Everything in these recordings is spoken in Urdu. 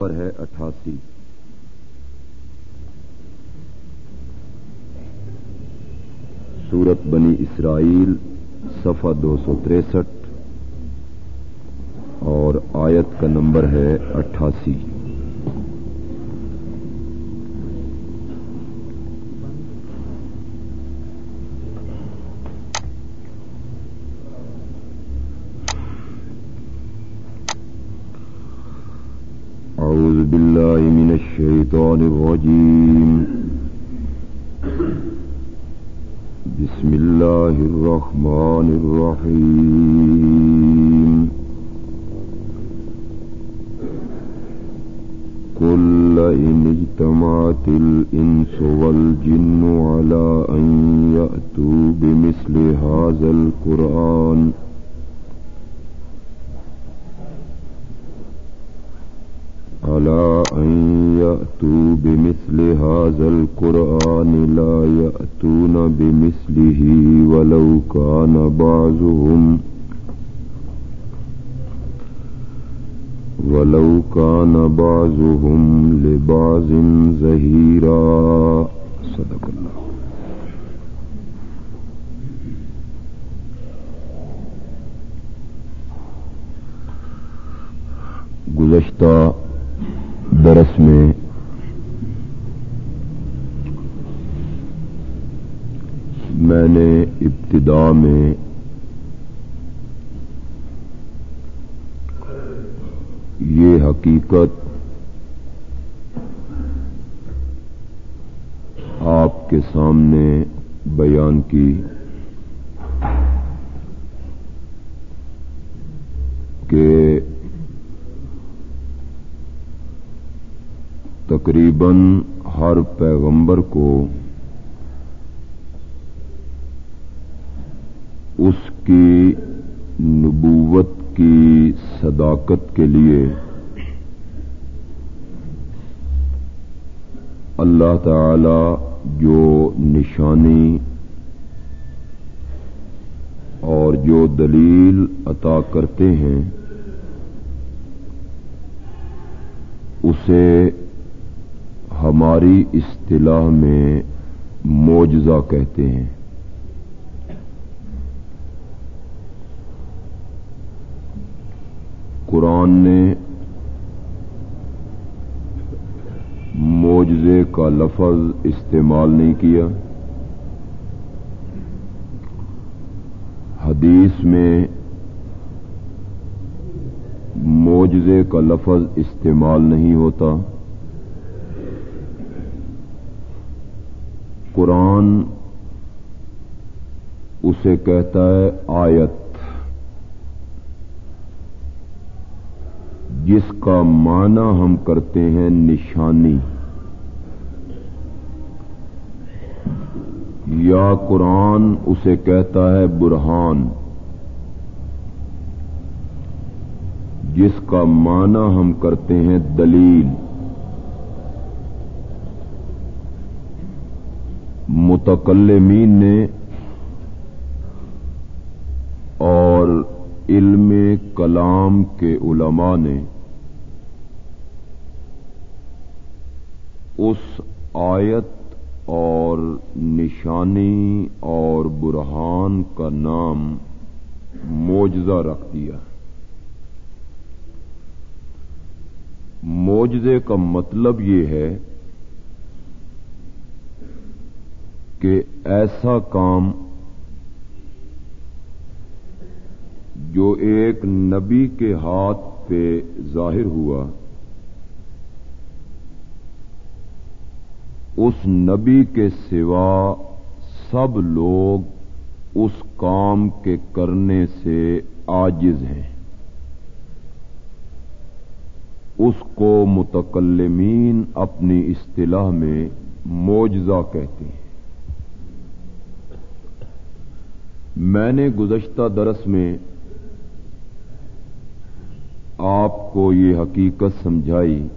پر ہے اٹھاسی۔ سورت بنی اسرائیل، صفحہ دو سو تریسٹھ اور آیت کا نمبر ہے اٹھاسی۔ الرحمن الرحيم. كل إن اجتمعت الإنس والجن على أن يأتوا بمثل هذا القرآن على أن يأتوا بمثل هذا القرآن لا يأتون بمثله ولو كان بعضهم ولو كان بعضهم لبعض زهيرا صدق الله گزشتہ درس میں میں نے ابتدا میں یہ حقیقت آپ کے سامنے بیان کی۔ کہ تقریباً ہر پیغمبر کو اس کی نبوت کی صداقت کے لیے۔ اللہ تعالی جو نشانی اور جو دلیل عطا کرتے ہیں، اسے ہماری اصطلاح میں موجزہ کہتے ہیں۔ قرآن نے موجزے کا لفظ استعمال نہیں کیا۔ حدیث میں موجزے کا لفظ استعمال نہیں ہوتا۔ قرآن اسے کہتا ہے آیت۔ جس کا معنی ہم کرتے ہیں نشانی۔ یا قرآن اسے کہتا ہے برہان۔ جس کا معنی ہم کرتے ہیں دلیل۔ متکلمین نے اور علم کلام کے علماء نے اس آیت اور نشانی اور برہان کا نام موجزہ رکھ دیا۔ موجزے کا مطلب یہ ہے کہ ایسا کام جو ایک نبی کے ہاتھ پہ ظاہر ہوا اس نبی کے سوا سب لوگ اس کام کے کرنے سے آجز ہیں۔ اس کو متکلمین اپنی اصطلاح میں موجزہ کہتے ہیں۔ میں نے گزشتہ درس میں آپ کو یہ حقیقت سمجھائی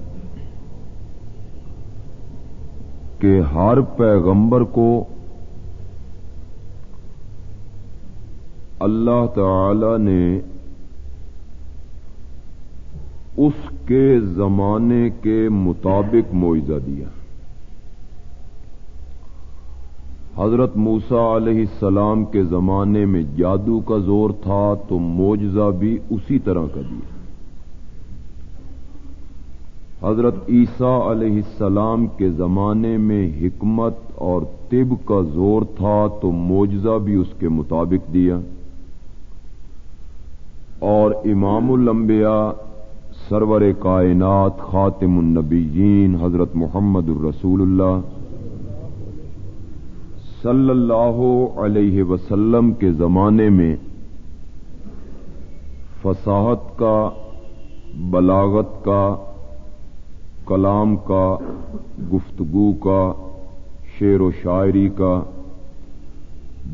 کہ ہر پیغمبر کو اللہ تعالی نے اس کے زمانے کے مطابق معاوضہ دیا۔ حضرت موسا علیہ السلام کے زمانے میں جادو کا زور تھا تو موجزہ بھی اسی طرح کا دیا۔ حضرت عیسیٰ علیہ السلام کے زمانے میں حکمت اور طب کا زور تھا تو موجزہ بھی اس کے مطابق دیا۔ اور امام الانبیاء، سرور کائنات، خاتم النبیین، حضرت محمد الرسول اللہ صلی اللہ علیہ وسلم کے زمانے میں فصاحت کا، بلاغت کا کلام کا، گفتگو کا، شعر و شاعری کا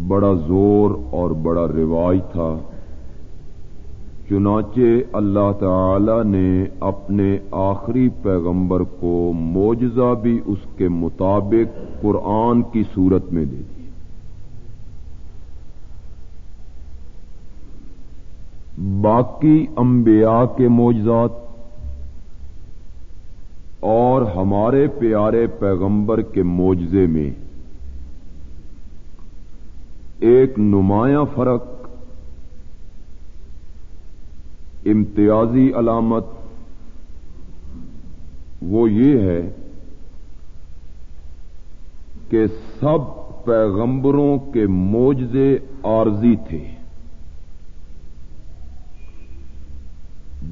بڑا زور اور بڑا رواج تھا۔ چنانچہ اللہ تعالی نے اپنے آخری پیغمبر کو موجزہ بھی اس کے مطابق قرآن کی صورت میں دے دی باقی انبیاء کے موجزات اور ہمارے پیارے پیغمبر کے موجزے میں ایک نمایاں فرق امتیازی علامت وہ یہ ہے کہ سب پیغمبروں کے موجزے عارضی تھے۔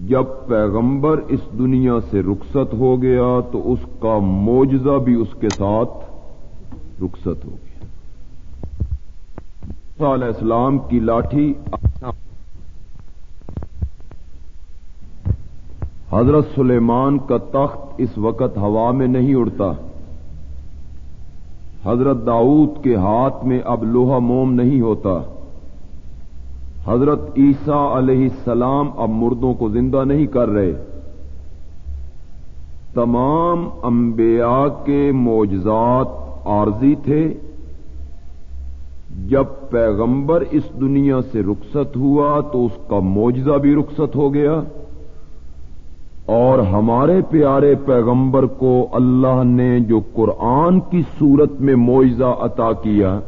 جب پیغمبر اس دنیا سے رخصت ہو گیا تو اس کا موجزہ بھی اس کے ساتھ رخصت ہو گیا۔ علیہ السلام کی لاٹھی حضرت سلیمان کا تخت اس وقت ہوا میں نہیں اڑتا۔ حضرت داؤد کے ہاتھ میں اب لوہا موم نہیں ہوتا۔ حضرت عیسیٰ علیہ السلام اب مردوں کو زندہ نہیں کر رہے۔ تمام انبیاء کے معجزات عارضی تھے۔ جب پیغمبر اس دنیا سے رخصت ہوا تو اس کا معجزہ بھی رخصت ہو گیا۔ اور ہمارے پیارے پیغمبر کو اللہ نے جو قرآن کی صورت میں معیزہ عطا کیا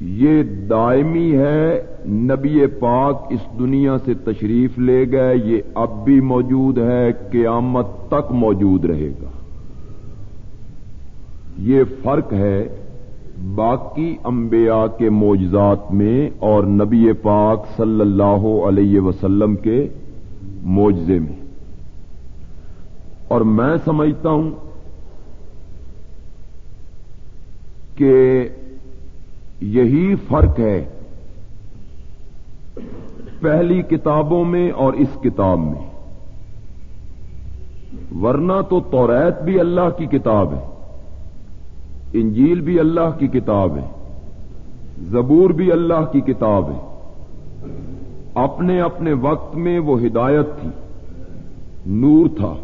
یہ دائمی ہے، نبی پاک اس دنیا سے تشریف لے گئے، یہ اب بھی موجود ہے، قیامت تک موجود رہے گا۔ یہ فرق ہے باقی انبیاء کے معجزات میں اور نبی پاک صلی اللہ علیہ وسلم کے معجزے میں۔ اور میں سمجھتا ہوں کہ یہی فرق ہے۔ پہلی کتابوں میں اور اس کتاب میں۔ ورنہ تو توریت بھی اللہ کی کتاب ہے۔ انجیل بھی اللہ کی کتاب ہے۔ زبور بھی اللہ کی کتاب ہے۔ اپنے اپنے وقت میں وہ ہدایت تھی۔ نور تھا۔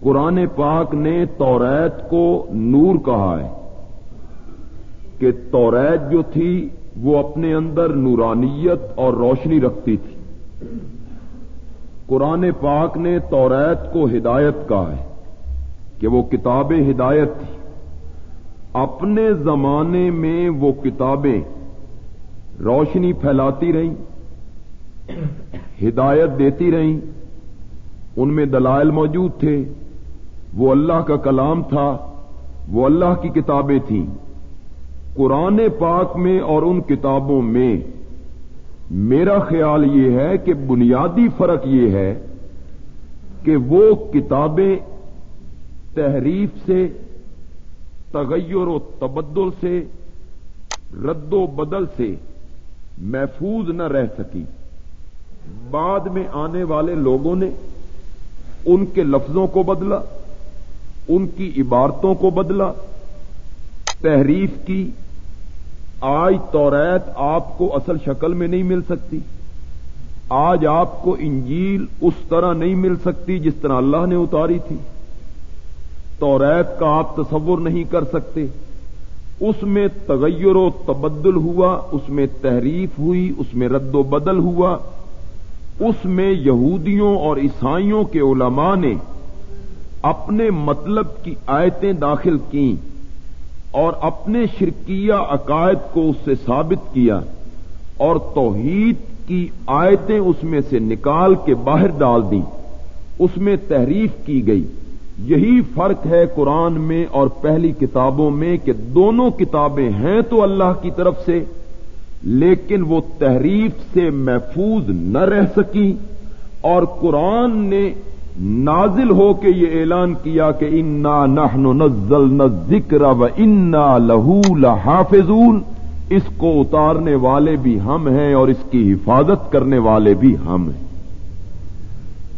قرآن پاک نے توریت کو نور کہا ہے۔ کہ توریت جو تھی وہ اپنے اندر نورانیت اور روشنی رکھتی تھی۔ قرآن پاک نے توریت کو ہدایت کہا ہے کہ وہ کتاب ہدایت تھی۔ اپنے زمانے میں وہ کتابیں روشنی پھیلاتی رہیں، ہدایت دیتی رہیں۔ ان میں دلائل موجود تھے۔ وہ اللہ کا کلام تھا، وہ اللہ کی کتابیں تھیں۔ قرآن پاک میں اور ان کتابوں میں۔ میرا خیال یہ ہے کہ بنیادی فرق یہ ہے کہ وہ کتابیں تحریف سے، تغیر و تبدل سے، رد و بدل سے محفوظ نہ رہ سکی۔ بعد میں آنے والے لوگوں نے ان کے لفظوں کو بدلا، ان کی عبارتوں کو بدلا، تحریف کی آج توریت آپ کو اصل شکل میں نہیں مل سکتی۔ آج آپ کو انجیل اس طرح نہیں مل سکتی جس طرح اللہ نے اتاری تھی۔ توریت کا آپ تصور نہیں کر سکتے۔ اس میں تغیر و تبدل ہوا، اس میں تحریف ہوئی، اس میں رد و بدل ہوا۔ اس میں یہودیوں اور عیسائیوں کے علماء نے اپنے مطلب کی آیتیں داخل کیں۔ اور اپنے شرکیہ عقائد کو اس سے ثابت کیا اور توحید کی آیتیں اس میں سے نکال کے باہر ڈال دیں۔ اس میں تحریف کی گئی۔ یہی فرق ہے قرآن میں اور پہلی کتابوں میں کہ دونوں کتابیں ہیں تو اللہ کی طرف سے، لیکن وہ تحریف سے محفوظ نہ رہ سکی اور قرآن نے نازل ہو کے یہ اعلان کیا کہ انا نحن نزل نہ ذکر و انا لہو لحافظون اس کو اتارنے والے بھی ہم ہیں اور اس کی حفاظت کرنے والے بھی ہم ہیں۔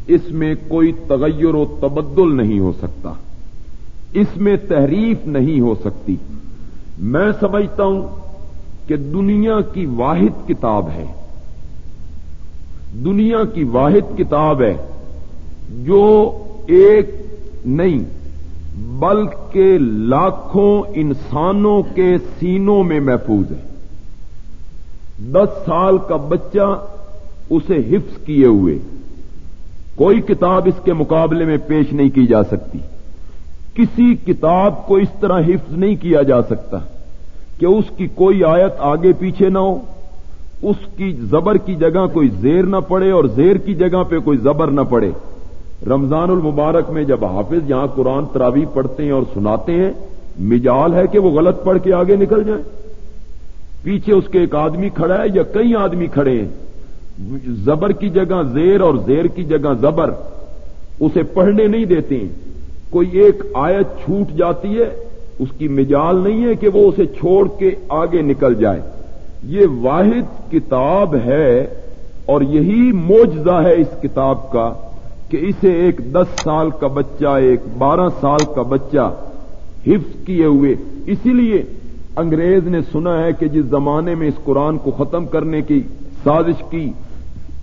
اس میں کوئی تغیر و تبدل نہیں ہو سکتا۔ اس میں تحریف نہیں ہو سکتی۔ میں سمجھتا ہوں کہ دنیا کی واحد کتاب ہے۔ دنیا کی واحد کتاب ہے۔ جو ایک نہیں، بلکہ لاکھوں انسانوں کے سینوں میں محفوظ ہے۔ دس سال کا بچہ اسے حفظ کیے ہوئے، کوئی کتاب اس کے مقابلے میں پیش نہیں کی جا سکتی۔ کسی کتاب کو اس طرح حفظ نہیں کیا جا سکتا کہ اس کی کوئی آیت آگے پیچھے نہ ہو، اس کی زبر کی جگہ کوئی زیر نہ پڑے اور زیر کی جگہ پہ کوئی زبر نہ پڑے۔ رمضان المبارک میں جب حافظ یہاں قرآن تراوی پڑھتے ہیں اور سناتے ہیں، مجال ہے کہ وہ غلط پڑھ کے آگے نکل جائیں۔ پیچھے اس کے ایک آدمی کھڑا ہے یا کئی آدمی کھڑے ہیں۔ زبر کی جگہ زیر اور زیر کی جگہ زبر۔ اسے پڑھنے نہیں دیتے ہیں۔ کوئی ایک آیت چھوٹ جاتی ہے، اس کی مجال نہیں ہے کہ وہ اسے چھوڑ کے آگے نکل جائے۔ یہ واحد کتاب ہے اور یہی موجزہ ہے اس کتاب کا۔ کہ اسے ایک دس سال کا بچہ، ایک بارہ سال کا بچہ حفظ کیے ہوئے۔ اسی لیے انگریز نے سنا ہے کہ جس زمانے میں اس قرآن کو ختم کرنے کی سازش کی،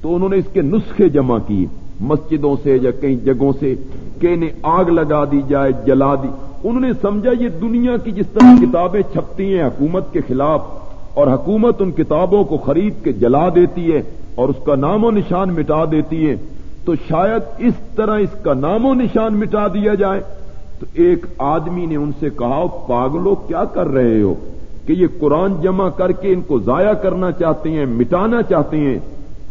تو انہوں نے اس کے نسخے جمع کیے۔ مسجدوں سے یا کئی جگہوں سے کہ انہیں آگ لگا دی جائے، جلا دی۔ انہوں نے سمجھا یہ دنیا کی جس طرح کتابیں چھپتی ہیں، حکومت کے خلاف، اور حکومت ان کتابوں کو خرید کے جلا دیتی ہے اور اس کا نام و نشان مٹا دیتی ہے۔ تو شاید اس طرح اس کا نام و نشان مٹا دیا جائے۔ تو ایک آدمی نے ان سے کہا پاگلو، کیا کر رہے ہو؟ کہ یہ قرآن جمع کر کے ان کو ضائع کرنا چاہتے ہیں، مٹانا چاہتے ہیں۔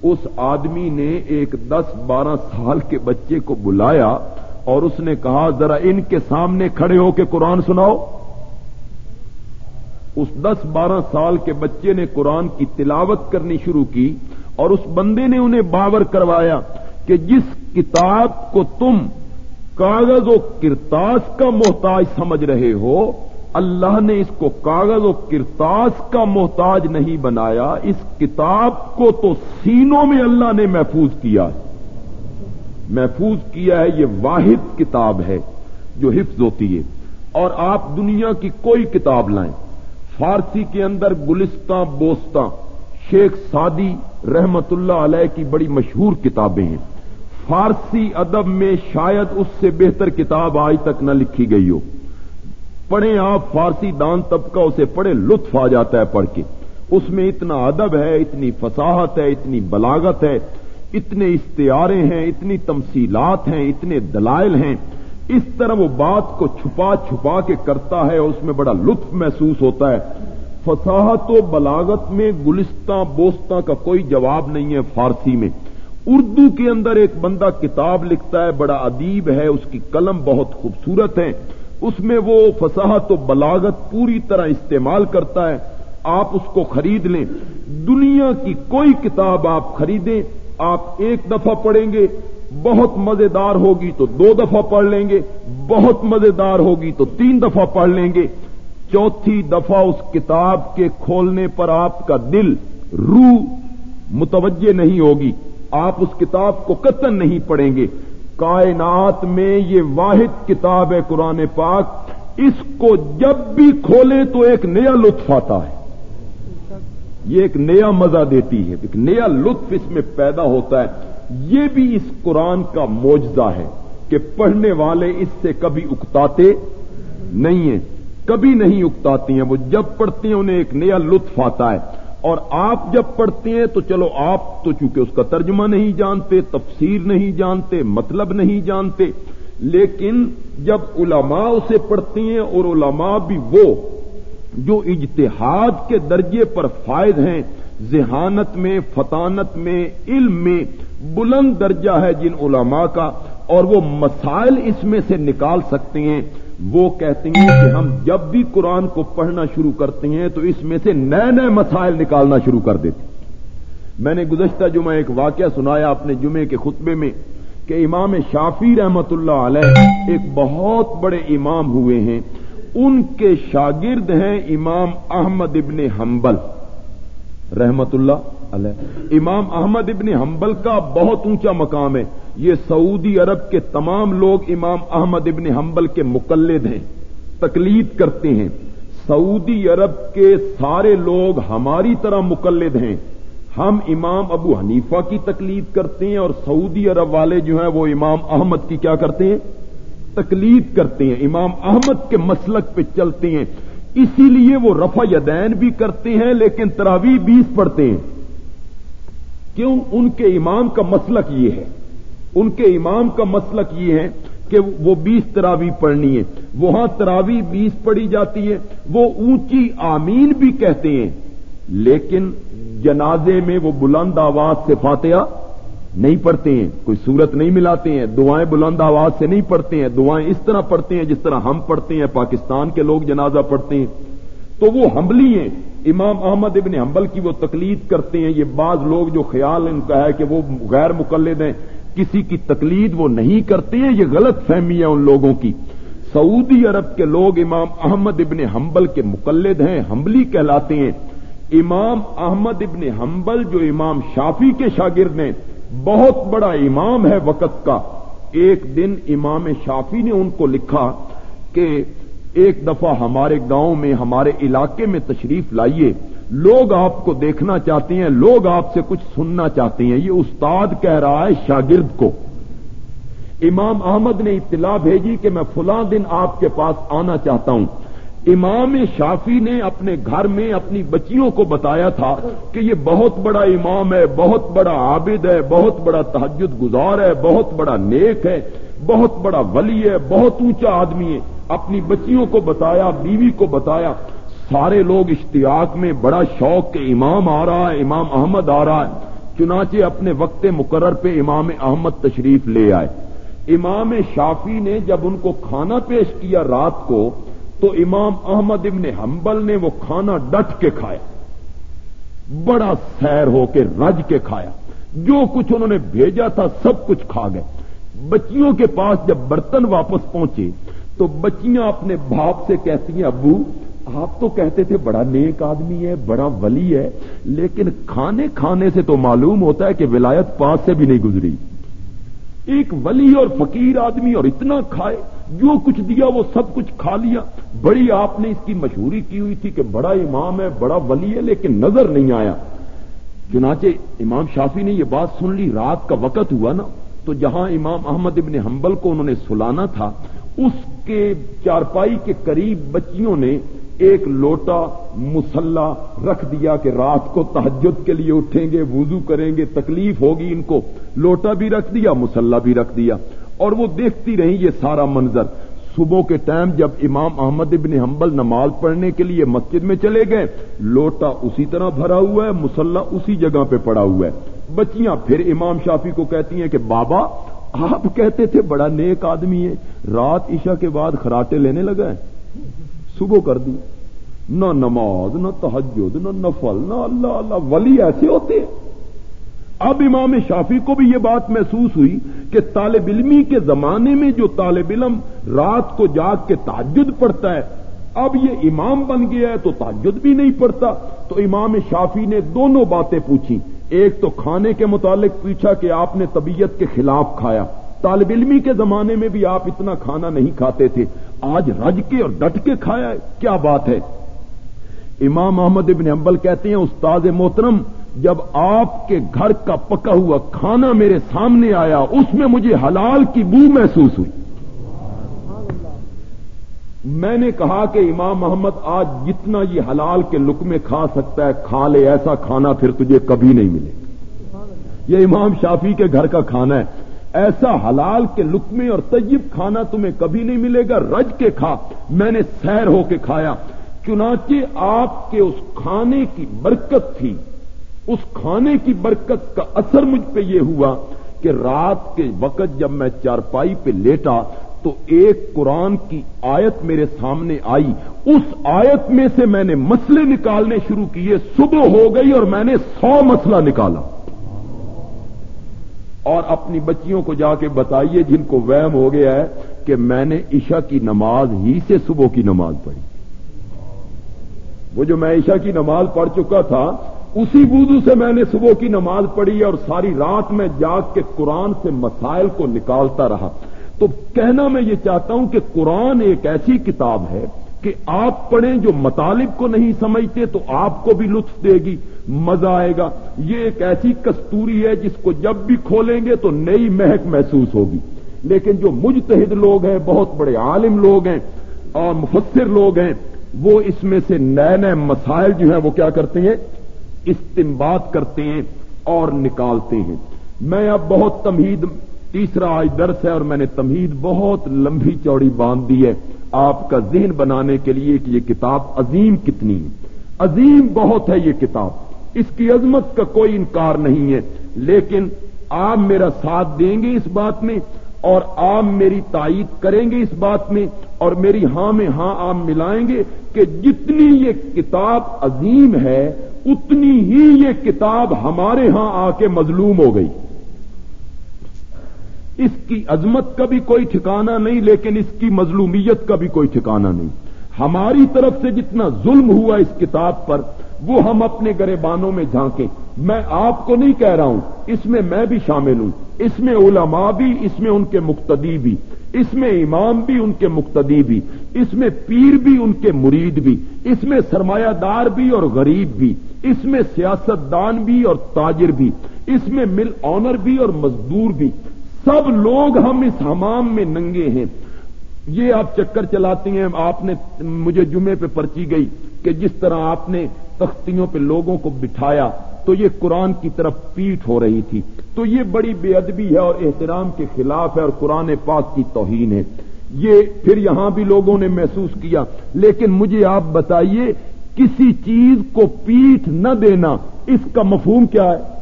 اس آدمی نے ایک دس بارہ سال کے بچے کو بلایا اور اس نے کہا، ذرا ان کے سامنے کھڑے ہو کے قرآن سناؤ۔ اس دس بارہ سال کے بچے نے قرآن کی تلاوت کرنی شروع کی اور اس بندے نے انہیں باور کروایا۔ کہ جس کتاب کو تم کاغذ و کرتاس کا محتاج سمجھ رہے ہو، اللہ نے اس کو کاغذ و کرتاس کا محتاج نہیں بنایا، اس کتاب کو تو سینوں میں اللہ نے محفوظ کیا ہے۔ محفوظ کیا ہے، یہ واحد کتاب ہے جو حفظ ہوتی ہے۔ اور آپ دنیا کی کوئی کتاب لائیں۔ فارسی کے اندر گلستہ بوستہ شیخ سادی رحمت اللہ علیہ کی بڑی مشہور کتابیں ہیں۔ فارسی ادب میں شاید اس سے بہتر کتاب آج تک نہ لکھی گئی ہو۔ پڑھیں آپ فارسی دان طبقہ، اسے پڑھے لطف آ جاتا ہے پڑھ کے۔ اس میں اتنا ادب ہے، اتنی فصاحت ہے، اتنی بلاغت ہے، اتنے اشتہارے ہیں، اتنی تمثیلات ہیں، اتنے دلائل ہیں۔ اس طرح وہ بات کو چھپا چھپا کے کرتا ہے اور اس میں بڑا لطف محسوس ہوتا ہے۔ فصاحت و بلاغت میں گلستہ بوستہ کا کوئی جواب نہیں ہے فارسی میں۔ اردو کے اندر ایک بندہ کتاب لکھتا ہے، بڑا ادیب ہے، اس کی قلم بہت خوبصورت ہے اس میں وہ فصاحت و بلاغت پوری طرح استعمال کرتا ہے۔ آپ اس کو خرید لیں۔ دنیا کی کوئی کتاب آپ خریدیں، آپ ایک دفعہ پڑھیں گے، بہت مزیدار ہوگی تو دو دفعہ پڑھ لیں گے، بہت مزیدار ہوگی تو تین دفعہ پڑھ لیں گے۔ چوتھی دفعہ اس کتاب کے کھولنے پر آپ کا دل، روح متوجہ نہیں ہوگی۔ آپ اس کتاب کو قطن نہیں پڑھیں گے۔ کائنات میں یہ واحد کتاب ہے قرآن پاک۔ اس کو جب بھی کھولے تو ایک نیا لطف آتا ہے۔ یہ ایک نیا مزہ دیتی ہے۔ ایک نیا لطف اس میں پیدا ہوتا ہے۔ یہ بھی اس قرآن کا موجزہ ہے کہ پڑھنے والے اس سے کبھی اکتاتے نہیں ہیں۔ کبھی نہیں اکتاتی ہیں۔ وہ جب پڑھتے ہیں انہیں ایک نیا لطف آتا ہے۔ اور آپ جب پڑھتے ہیں تو چلو آپ تو چونکہ اس کا ترجمہ نہیں جانتے، تفسیر نہیں جانتے مطلب نہیں جانتے، لیکن جب علماء اسے پڑھتے ہیں اور علماء بھی وہ جو اجتہاد کے درجے پر فائد ہیں، ذہانت میں، فطانت میں، علم میں، بلند درجہ ہے جن علماء کا، اور وہ مسائل اس میں سے نکال سکتے ہیں۔ وہ کہتے ہیں کہ ہم جب بھی قرآن کو پڑھنا شروع کرتے ہیں تو اس میں سے نئے نئے مسائل نکالنا شروع کر دیتے میں نے گزشتہ جمعہ ایک واقعہ سنایا اپنے جمعے کے خطبے میں کہ امام شافی رحمت اللہ علیہ ایک بہت بڑے امام ہوئے ہیں۔ ان کے شاگرد ہیں امام احمد ابن حنبل، رحمت اللہ علیہ۔ امام احمد ابن حنبل کا بہت اونچا مقام ہے۔ یہ سعودی عرب کے تمام لوگ امام احمد ابن حنبل کے مقلد ہیں، تقلید کرتے ہیں۔ سعودی عرب کے سارے لوگ ہماری طرح مقلد ہیں۔ ہم امام ابو حنیفہ کی تقلید کرتے ہیں اور سعودی عرب والے جو ہیں وہ امام احمد کی کیا کرتے ہیں؟ تقلید کرتے ہیں۔ امام احمد کے مسلک پہ چلتے ہیں۔ اسی لیے وہ رفع یدین بھی کرتے ہیں لیکن تراوی بیس پڑھتے ہیں۔ کیوں؟ ان کے امام کا مسلک یہ ہے۔ ان کے امام کا مسلک یہ ہے کہ وہ بیس تراوی پڑھنی ہے۔ وہاں تراوی بیس پڑھی جاتی ہے۔ وہ اونچی آمین بھی کہتے ہیں۔ لیکن جنازے میں وہ بلند آواز سے فاتحہ نہیں پڑھتے ہیں۔ کوئی صورت نہیں ملاتے ہیں۔ دعائیں بلند آواز سے نہیں پڑھتے ہیں۔ دعائیں اس طرح پڑھتے ہیں جس طرح ہم پڑھتے ہیں۔ پاکستان کے لوگ جنازہ پڑھتے ہیں۔ تو وہ حملی ہیں۔ امام احمد ابن حنبل کی وہ تقلید کرتے ہیں۔ یہ بعض لوگ جو خیال ان کا ہے کہ وہ غیر مقلد ہیں۔ کسی کی تقلید وہ نہیں کرتے ہیں، یہ غلط فہمی ہے ان لوگوں کی۔ سعودی عرب کے لوگ امام احمد ابن حنبل کے مقلد ہیں حملی کہلاتے ہیں۔ امام احمد ابن حنبل جو امام شافی کے شاگرد ہیں، بہت بڑا امام ہے وقت کا۔ ایک دن امام شافی نے ان کو لکھا کہ ایک دفعہ ہمارے گاؤں میں، ہمارے علاقے میں تشریف لائیے۔ لوگ آپ کو دیکھنا چاہتے ہیں، لوگ آپ سے کچھ سننا چاہتے ہیں۔ یہ استاد کہہ رہا ہے شاگرد کو۔ امام احمد نے اطلاع بھیجی کہ میں فلاں دن آپ کے پاس آنا چاہتا ہوں۔ امام شافی نے اپنے گھر میں اپنی بچیوں کو بتایا تھا کہ یہ بہت بڑا امام ہے، بہت بڑا عابد ہے، بہت بڑا تحجد گزار ہے، بہت بڑا نیک ہے، بہت بڑا ولی ہے، بہت اونچا آدمی ہے۔ اپنی بچیوں کو بتایا، بیوی کو بتایا۔ سارے لوگ اشتیاق میں بڑا شوق کے امام آ رہا ہے، امام احمد آ رہا ہے۔ چنانچہ اپنے وقت مقرر پہ امام احمد تشریف لے آئے۔ امام شافی نے جب ان کو کھانا پیش کیا رات کو، تو امام احمد ابن حنبل نے وہ کھانا ڈٹ کے کھایا۔ بڑا سیر ہو کے رج کے کھایا۔ جو کچھ انہوں نے بھیجا تھا، سب کچھ کھا گئے۔ بچیوں کے پاس جب برتن واپس پہنچے، تو بچیاں اپنے باپ سے کہتی ہیں، ابو آپ تو کہتے تھے بڑا نیک آدمی ہے، بڑا ولی ہے، لیکن کھانے کھانے سے تو معلوم ہوتا ہے کہ ولایت پاس سے بھی نہیں گزری۔ ایک ولی اور فقیر آدمی اور اتنا کھائے، جو کچھ دیا وہ سب کچھ کھا لیا۔ بڑی آپ نے اس کی مشہوری کی ہوئی تھی کہ بڑا امام ہے، بڑا ولی ہے، لیکن نظر نہیں آیا۔ چنانچہ امام شافی نے یہ بات سن لی، رات کا وقت ہوا نا، تو جہاں امام احمد ابن حنبل کو انہوں نے سلانا تھا، اس کے چارپائی کے قریب بچیوں نے ایک لوٹا مسلح رکھ دیا کہ رات کو تحجد کے لیے اٹھیں گے، وضو کریں گے، تکلیف ہوگی ان کو۔ لوٹا بھی رکھ دیا، مسلح بھی رکھ دیا۔ اور وہ دیکھتی رہی یہ سارا منظر۔ صبح کے ٹائم جب امام احمد ابن حنبل نماز پڑھنے کے لیے مسجد میں چلے گئے، لوٹا اسی طرح بھرا ہوا ہے، مسلح اسی جگہ پہ پڑا ہوا ہے۔ بچیاں پھر امام شافی کو کہتی ہیں کہ بابا، آپ کہتے تھے بڑا نیک آدمی ہے۔ رات عشاء کے بعد خراٹے لینے لگا ہے۔ صبح کر دی۔ نہ نماز، نہ تحجد نہ نفل، نہ اللہ اللہ، ولی ایسے ہوتے ہیں۔ اب امام شافی کو بھی یہ بات محسوس ہوئی کہ طالب علمی کے زمانے میں جو طالب علم رات کو جاگ کے تعجد پڑھتا ہے، اب یہ امام بن گیا ہے تو تعجد بھی نہیں پڑتا تو امام شافی نے دونوں باتیں پوچھی ایک تو کھانے کے متعلق پوچھا کہ آپ نے طبیعت کے خلاف کھایا۔ طالب علمی کے زمانے میں بھی آپ اتنا کھانا نہیں کھاتے تھے۔ آج رج کے اور ڈٹ کے کھایا ہے۔ کیا بات ہے؟ امام محمد ابن امبل کہتے ہیں استاد محترم، جب آپ کے گھر کا پکا ہوا کھانا میرے سامنے آیا، اس میں مجھے حلال کی بو محسوس ہوئی۔ میں نے کہا کہ امام محمد آج جتنا یہ حلال کے لکمے کھا سکتا ہے، کھا لے، ایسا کھانا پھر تجھے کبھی نہیں ملے۔ یہ امام شافی کے گھر کا کھانا ہے۔ ایسا حلال کے لکمے اور طیب کھانا تمہیں کبھی نہیں ملے گا، رج کے کھا۔ میں نے سیر ہو کے کھایا۔ چنانچہ آپ کے اس کھانے کی برکت تھی۔ اس کھانے کی برکت کا اثر مجھ پہ یہ ہوا کہ رات کے وقت جب میں چارپائی پہ لیٹا تو ایک قرآن کی آیت میرے سامنے آئی۔ اس آیت میں سے میں نے مسئلے نکالنے شروع کیے۔ صبح ہو گئی اور میں نے سو مسئلہ نکالا۔ اور اپنی بچیوں کو جا کے بتائیے جن کو وہم ہو گیا ہے کہ میں نے عشاء کی نماز ہی سے صبح کی نماز پڑھی۔ وہ جو میں عشاء کی نماز پڑھ چکا تھا، اسی بوزو سے میں نے صبح کی نماز پڑھی اور ساری رات میں جاگ کے قرآن سے مسائل کو نکالتا رہا۔ تو کہنا میں یہ چاہتا ہوں کہ قرآن ایک ایسی کتاب ہے کہ آپ پڑھیں جو مطالب کو نہیں سمجھتے تو آپ کو بھی لطف دے گی، مزہ آئے گا۔ یہ ایک ایسی کستوری ہے جس کو جب بھی کھولیں گے تو نئی مہک محسوس ہوگی۔ لیکن جو مجتہد لوگ ہیں، بہت بڑے عالم لوگ ہیں اور مفسر لوگ ہیں، وہ اس میں سے نئے نئے مسائل جو ہیں وہ کیا کرتے ہیں؟ استمباد کرتے ہیں اور نکالتے ہیں۔ میں اب بہت تمہید، تیسرا آج درس ہے اور میں نے تمہید بہت لمبی چوڑی باندھ دی ہے۔ آپ کا ذہن بنانے کے لیے کہ یہ کتاب عظیم کتنی ہے۔ عظیم بہت ہے یہ کتاب۔ اس کی عظمت کا کوئی انکار نہیں ہے۔ لیکن آپ میرا ساتھ دیں گے اس بات میں اور آپ میری تائید کریں گے اس بات میں اور میری ہاں میں ہاں آپ ملائیں گے کہ جتنی یہ کتاب عظیم ہے، اتنی ہی یہ کتاب ہمارے ہاں آ کے مظلوم ہو گئی۔ اس کی عظمت کا بھی کوئی ٹھکانہ نہیں، لیکن اس کی مظلومیت کا بھی کوئی ٹھکانہ نہیں۔ ہماری طرف سے جتنا ظلم ہوا اس کتاب پر، وہ ہم اپنے گرے بانوں میں جھانکیں۔ میں آپ کو نہیں کہہ رہا ہوں، اس میں میں بھی شامل ہوں۔ اس میں علماء بھی، اس میں ان کے مقتدی بھی۔ اس میں امام بھی، ان کے مقتدی بھی۔ اس میں پیر بھی، ان کے مرید بھی۔ اس میں سرمایہ دار بھی اور غریب بھی۔ اس میں سیاست دان بھی اور تاجر بھی۔ اس میں مل آنر بھی اور مزدور بھی۔ سب لوگ ہم اس حمام میں ننگے ہیں۔ یہ آپ چکر چلاتے ہیں۔ آپ نے مجھے جمعے پہ پرچی گئی کہ جس طرح آپ نے تختیوں پہ لوگوں کو بٹھایا تو یہ قرآن کی طرف پیٹ ہو رہی تھی۔ تو یہ بڑی بے ادبی ہے اور احترام کے خلاف ہے اور قرآن پاک کی توہین ہے۔ یہ پھر یہاں بھی لوگوں نے محسوس کیا۔ لیکن مجھے آپ بتائیے، کسی چیز کو پیٹ نہ دینا، اس کا مفہوم کیا ہے؟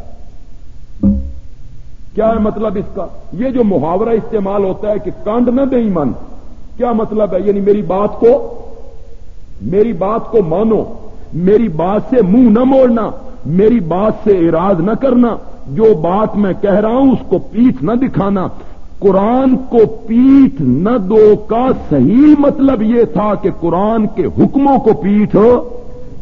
کیا ہے مطلب اس کا؟ یہ جو محاورہ استعمال ہوتا ہے کہ کانڈ نہ دے من کیا مطلب ہے؟ یعنی میری بات کو، میری بات کو مانو، میری بات سے منہ نہ موڑنا، میری بات سے اراد نہ کرنا، جو بات میں کہہ رہا ہوں اس کو پیٹھ نہ دکھانا۔ قرآن کو پیٹھ نہ دو کا صحیح مطلب یہ تھا کہ قرآن کے حکموں کو پیٹھ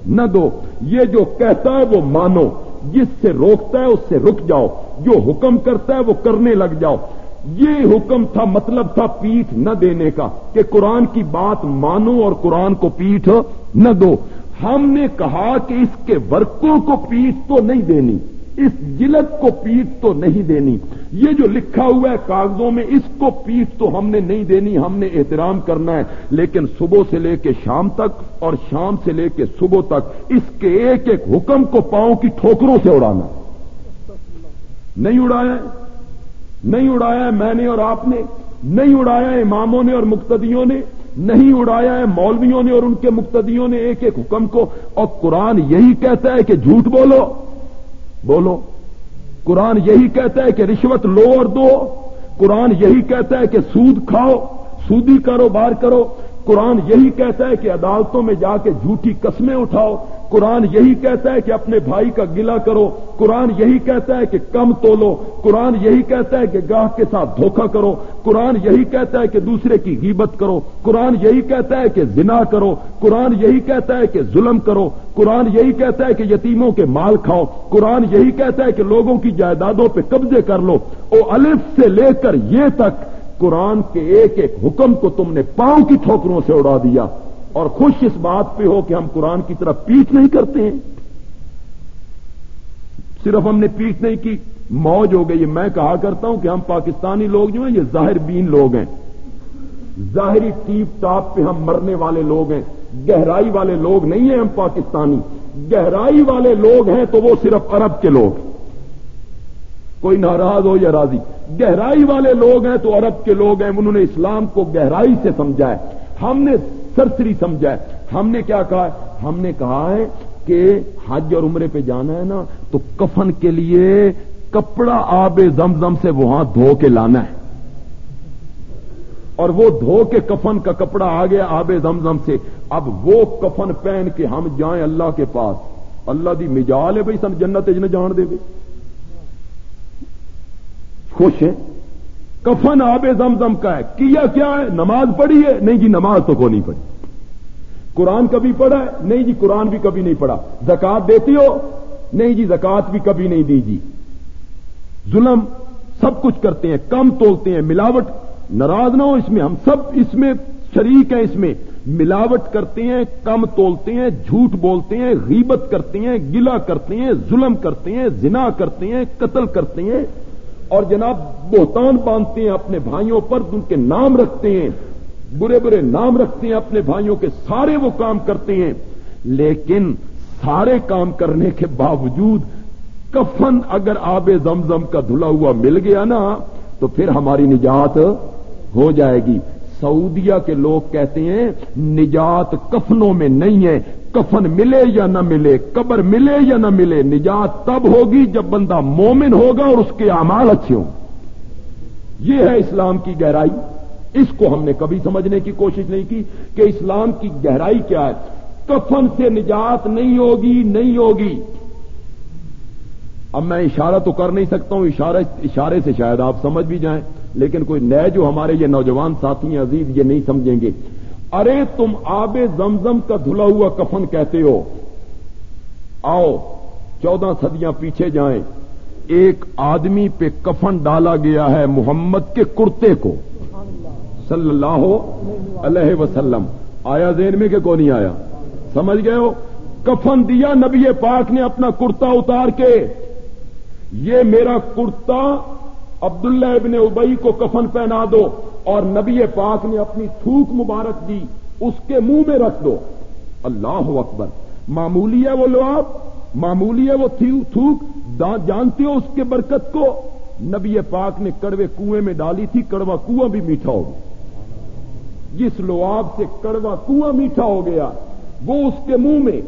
نہ دو۔ یہ جو کہتا ہے وہ مانو۔ جس سے روکتا ہے اس سے رک جاؤ۔ جو حکم کرتا ہے وہ کرنے لگ جاؤ۔ یہ حکم تھا مطلب تھا پیٹھ نہ دینے کا کہ قرآن کی بات مانو اور قرآن کو پیٹھ نہ دو۔ ہم نے کہا کہ اس کے ورکوں کو پیٹھ تو نہیں دینی۔ اس جلد کو پیٹ تو نہیں دینی۔ یہ جو لکھا ہوا ہے کاغذوں میں، اس کو پیٹ تو ہم نے نہیں دینی، ہم نے احترام کرنا ہے۔ لیکن صبح سے لے کے شام تک اور شام سے لے کے صبح تک اس کے ایک ایک حکم کو پاؤں کی ٹھوکروں سے اڑانا۔ نہیں اڑایا نہیں اڑایا میں نے اور آپ نے۔ نہیں اڑایا اماموں نے اور مقتدیوں نے۔ نہیں اڑایا ہے مولویوں نے اور ان کے مقتدیوں نے ایک ایک حکم کو۔ اور قرآن یہی کہتا ہے کہ جھوٹ بولو۔ بولو۔ قرآن یہی کہتا ہے کہ رشوت لو اور دو۔ قرآن یہی کہتا ہے کہ سود کھاؤ، سودی کاروبار کرو۔ قرآن یہی کہتا ہے کہ عدالتوں میں جا کے جھوٹی قسمیں اٹھاؤ، قرآن یہی کہتا ہے کہ اپنے بھائی کا گلا کرو، قرآن یہی کہتا ہے کہ کم تولو، قرآن یہی کہتا ہے کہ گاہ کے ساتھ دھوکہ کرو، قرآن یہی کہتا ہے کہ دوسرے کی غیبت کرو، قرآن یہی کہتا ہے کہ زنا کرو، قرآن یہی کہتا ہے کہ ظلم کرو، قرآن یہی کہتا ہے کہ یتیموں کے مال کھاؤ، قرآن یہی کہتا ہے کہ لوگوں کی جائیدادوں پہ قبضے کر لو۔ او الف سے لے کر یہ تک قرآن کے ایک ایک حکم کو تم نے پاؤں کی ٹھوکروں سے اڑا دیا اور خوش اس بات پہ ہو کہ ہم قرآن کی طرف پیٹ نہیں کرتے ہیں۔ صرف ہم نے پیٹ نہیں کی، موج ہو گئی۔ میں کہا کرتا ہوں کہ ہم پاکستانی لوگ جو ہیں، یہ ظاہر بین لوگ ہیں۔ ظاہری ٹیپ ٹاپ پہ ہم مرنے والے لوگ ہیں۔ گہرائی والے لوگ نہیں ہیں ہم پاکستانی۔ گہرائی والے لوگ ہیں تو وہ صرف عرب کے لوگ۔ ہیں کوئی ناراض ہو یا راضی۔ گہرائی والے لوگ ہیں تو عرب کے لوگ ہیں، انہوں نے اسلام کو گہرائی سے سمجھا ہے۔ ہم نے سرسری سمجھا ہے۔ ہم نے کیا کہا ہے؟ ہم نے کہا ہے کہ حج اور عمرے پہ جانا ہے نا، تو کفن کے لیے کپڑا آب زمزم سے وہاں دھو کے لانا ہے۔ اور وہ دھو کے کفن کا کپڑا آ گیا آب زمزم سے۔ اب وہ کفن پہن کے ہم جائیں اللہ کے پاس۔ اللہ دی مجال ہے بھائی سن جنت جن جان دے گے خوش ہے کفن آب زمزم کا ہے۔ کیا کیا ہے؟ نماز پڑھی ہے؟ نہیں جی نماز تو کو نہیں پڑھی۔ قرآن کبھی پڑھا ہے؟ نہیں جی قرآن بھی کبھی نہیں پڑھا۔ زکات دیتی ہو؟ نہیں جی زکات بھی کبھی نہیں دی جی۔ ظلم سب کچھ کرتے ہیں، کم تولتے ہیں، ملاوٹ۔ ناراض نہ ہو اس میں، ہم سب اس میں شریک ہیں اس میں۔ ملاوٹ کرتے ہیں، کم تولتے ہیں، جھوٹ بولتے ہیں، غیبت کرتے ہیں گلا کرتے ہیں، ظلم کرتے ہیں، زنا کرتے ہیں، قتل کرتے ہیں۔ اور جناب بہتان باندھتے ہیں اپنے بھائیوں پر ان کے نام رکھتے ہیں، برے برے نام رکھتے ہیں اپنے بھائیوں کے، سارے وہ کام کرتے ہیں۔ لیکن سارے کام کرنے کے باوجود کفن اگر آب زمزم کا دھلا ہوا مل گیا نا، تو پھر ہماری نجات ہو جائے گی۔ سعودیہ کے لوگ کہتے ہیں، نجات کفنوں میں نہیں ہے کفن ملے یا نہ ملے، قبر ملے یا نہ ملے، نجات تب ہوگی جب بندہ مومن ہوگا اور اس کے اعمال اچھے ہوں۔ یہ ہے اسلام کی گہرائی۔ اس کو ہم نے کبھی سمجھنے کی کوشش نہیں کی کہ اسلام کی گہرائی کیا ہے۔ کفن سے نجات نہیں ہوگی نہیں ہوگی۔ اب میں اشارہ تو کر نہیں سکتا ہوں، اشارہ اشارے سے شاید آپ سمجھ بھی جائیں، لیکن کوئی نئے جو ہمارے یہ نوجوان ساتھی عزیز، یہ نہیں سمجھیں گے۔ ارے تم آب زمزم کا دھلا ہوا کفن کہتے ہو۔ آؤ، چودہ صدیاں پیچھے جائیں۔ ایک آدمی پہ کفن ڈالا گیا ہے محمد کے کرتے کو۔ صلی اللہ علیہ وسلم۔ آیا زین میں کہ کو نہیں آیا؟ سمجھ گئے ہو؟ کفن دیا نبی پاک نے اپنا کرتا اتار کے۔ یہ میرا کرتا عبداللہ ابن ابئی کو کفن پہنا دو اور نبی پاک نے اپنی تھوک مبارک دی، اس کے منہ میں رکھ دو۔ اللہ اکبر۔ معمولی ہے وہ لو معمولی ہے وہ تھوک؟ جانتے ہو اس کے برکت کو؟ نبی پاک نے کڑوے کنویں میں ڈالی تھی، کڑوا کنواں بھی میٹھا ہو گیا۔ جس لواب سے کڑوا کنواں میٹھا ہو گیا، وہ اس کے منہ میں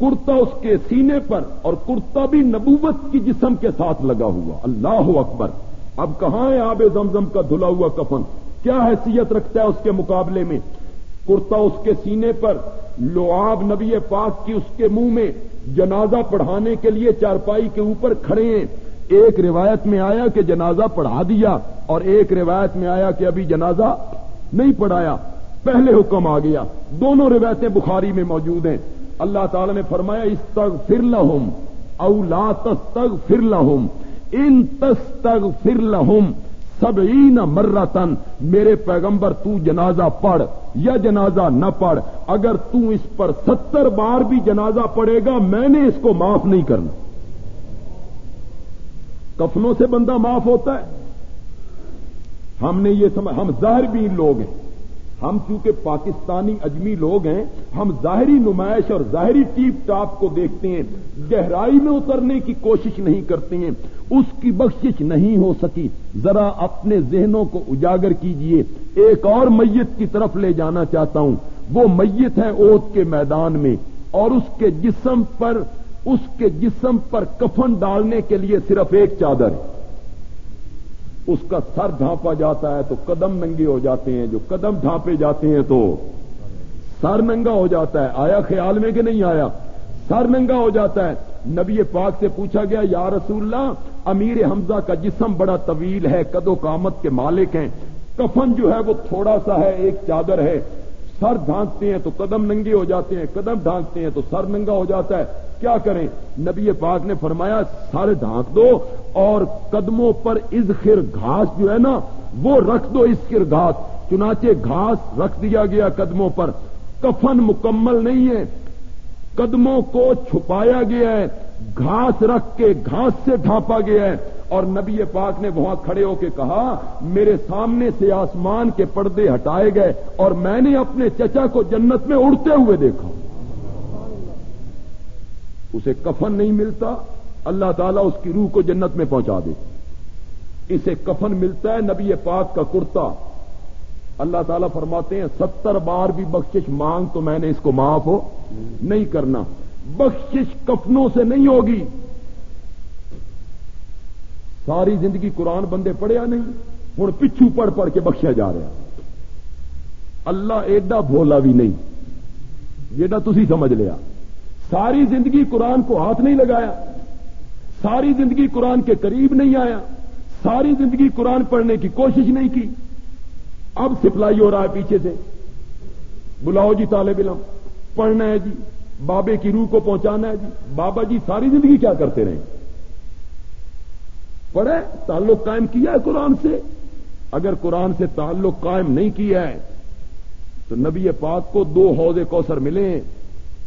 کرتا اس کے سینے پر اور کرتا بھی نبوت کی جسم کے ساتھ لگا ہوا۔ اللہ اکبر۔ اب کہاں ہے آب زمزم کا دھلا ہوا کفن؟ کیا حیثیت رکھتا ہے اس کے مقابلے میں؟ کرتا اس کے سینے پر لواب نبی پاک کی اس کے منہ میں جنازہ پڑھانے کے لیے چارپائی کے اوپر کھڑے ہیں۔ ایک روایت میں آیا کہ جنازہ پڑھا دیا اور ایک روایت میں آیا کہ ابھی جنازہ نہیں پڑھایا۔ پہلے حکم آ گیا۔ دونوں روایتیں بخاری میں موجود ہیں۔ اللہ تعالی نے فرمایا اس تگ فر لہم اولا تستگ فر لہم ان تستگ فر لہم سب مرتن میرے پیغمبر تو جنازہ پڑھ یا جنازہ نہ پڑھ، اگر تو اس پر ستر بار بھی جنازہ پڑے گا، میں نے اس کو معاف نہیں کرنا۔ کفنوں سے بندہ معاف ہوتا ہے۔ ہم نے یہ سمجھ، ہم ظاہر بھی لوگ ہیں۔ ہم چونکہ پاکستانی اجمی لوگ ہیں، ہم ظاہری نمائش اور ظاہری ٹیپ ٹاپ کو دیکھتے ہیں، گہرائی میں اترنے کی کوشش نہیں کرتے ہیں، اس کی بخشش نہیں ہو سکی۔ ذرا اپنے ذہنوں کو اجاگر کیجیے۔ ایک اور میت کی طرف لے جانا چاہتا ہوں۔ وہ میت ہے اوت کے میدان میں۔ اور اس کے جسم پر، اس کے جسم پر کفن ڈالنے کے لیے صرف ایک چادر۔ ہے اس کا سر ڈھانپا جاتا ہے تو قدم ننگے ہو جاتے ہیں، جو قدم ڈھانپے جاتے ہیں تو سر ننگا ہو جاتا ہے۔ آیا خیال میں کہ نہیں آیا؟ سر ننگا ہو جاتا ہے۔ نبی پاک سے پوچھا گیا، یا رسول اللہ، امیر حمزہ کا جسم بڑا طویل ہے، قد کامت کے مالک ہیں۔ کفن جو ہے وہ تھوڑا سا ہے، ایک چادر ہے۔ سر ڈھانکتے ہیں تو قدم ننگے ہو جاتے ہیں، قدم ڈھانکتے ہیں تو سر ننگا ہو جاتا ہے۔ کیا کریں؟ نبی پاک نے فرمایا، سر ڈھانک دو اور قدموں پر ازخر گھاس جو ہے نا، وہ رکھ دو ازخر گھاس۔ چنانچہ گھاس رکھ دیا گیا قدموں پر۔ کفن مکمل نہیں ہے۔ قدموں کو چھپایا گیا ہے۔ گھاس رکھ کے گھاس سے ڈھانپا گیا ہے۔ اور نبی پاک نے وہاں کھڑے ہو کے کہا، میرے سامنے سے آسمان کے پردے ہٹائے گئے اور میں نے اپنے چچا کو جنت میں اڑتے ہوئے دیکھا۔ اسے کفن نہیں ملتا، اللہ تعالیٰ اس کی روح کو جنت میں پہنچا دے۔ اسے کفن ملتا ہے نبی پاک کا کرتا۔ اللہ تعالیٰ فرماتے ہیں، ستر بار بھی بخشش مانگ تو میں نے اس کو معاف ہو، نہیں کرنا۔ بخشش کفنوں سے نہیں ہوگی۔ ساری زندگی قرآن بندے پڑھیا نہیں؟ ہوں پچھو پڑھ پڑھ کے بخشیا جا رہا اللہ ایڈا بھولا بھی نہیں، جیڈا تھی سمجھ لیا۔ ساری زندگی قرآن کو ہاتھ نہیں لگایا، ساری زندگی قرآن کے قریب نہیں آیا، ساری زندگی قرآن پڑھنے کی کوشش نہیں کی۔ اب سپلائی ہو رہا ہے پیچھے سے۔ بلاؤ جی طالب علم، پڑھنا ہے جی بابے کی روح کو پہنچانا ہے جی۔ بابا جی ساری زندگی کیا کرتے رہے؟ پڑھے، تعلق قائم کیا ہے قرآن سے؟ اگر قرآن سے تعلق قائم نہیں کیا ہے، تو نبی پاک کو دو حوض کوثر ملے۔ ہیں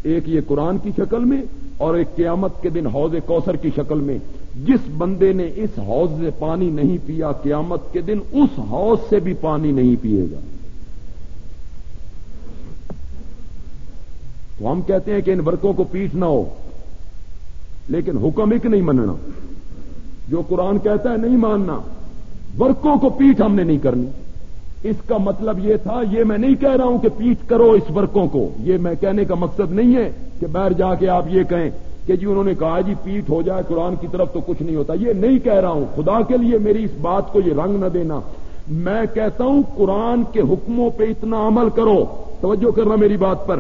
ایک یہ قرآن کی شکل میں اور ایک قیامت کے دن حوض کوثر کی شکل میں۔ جس بندے نے اس حوض سے پانی نہیں پیا، قیامت کے دن اس حوض سے بھی پانی نہیں پیے گا۔ تو ہم کہتے ہیں کہ ان ورکوں کو پیٹ نہ ہو، لیکن حکم ایک نہیں مننا۔ جو قرآن کہتا ہے نہیں ماننا، ورکوں کو پیٹ ہم نے نہیں کرنی۔ اس کا مطلب یہ تھا، یہ میں نہیں کہہ رہا ہوں کہ پیٹ کرو اس ورکوں کو۔ یہ میں کہنے کا مقصد نہیں ہے کہ باہر جا کے آپ یہ کہیں کہ جی انہوں نے کہا جی پیٹ ہو جائے، قرآن کی طرف تو کچھ نہیں ہوتا۔ یہ نہیں کہہ رہا ہوں۔ خدا کے لیے میری اس بات کو یہ رنگ نہ دینا۔ میں کہتا ہوں قرآن کے حکموں پہ اتنا عمل کرو۔ توجہ کرنا میری بات پر۔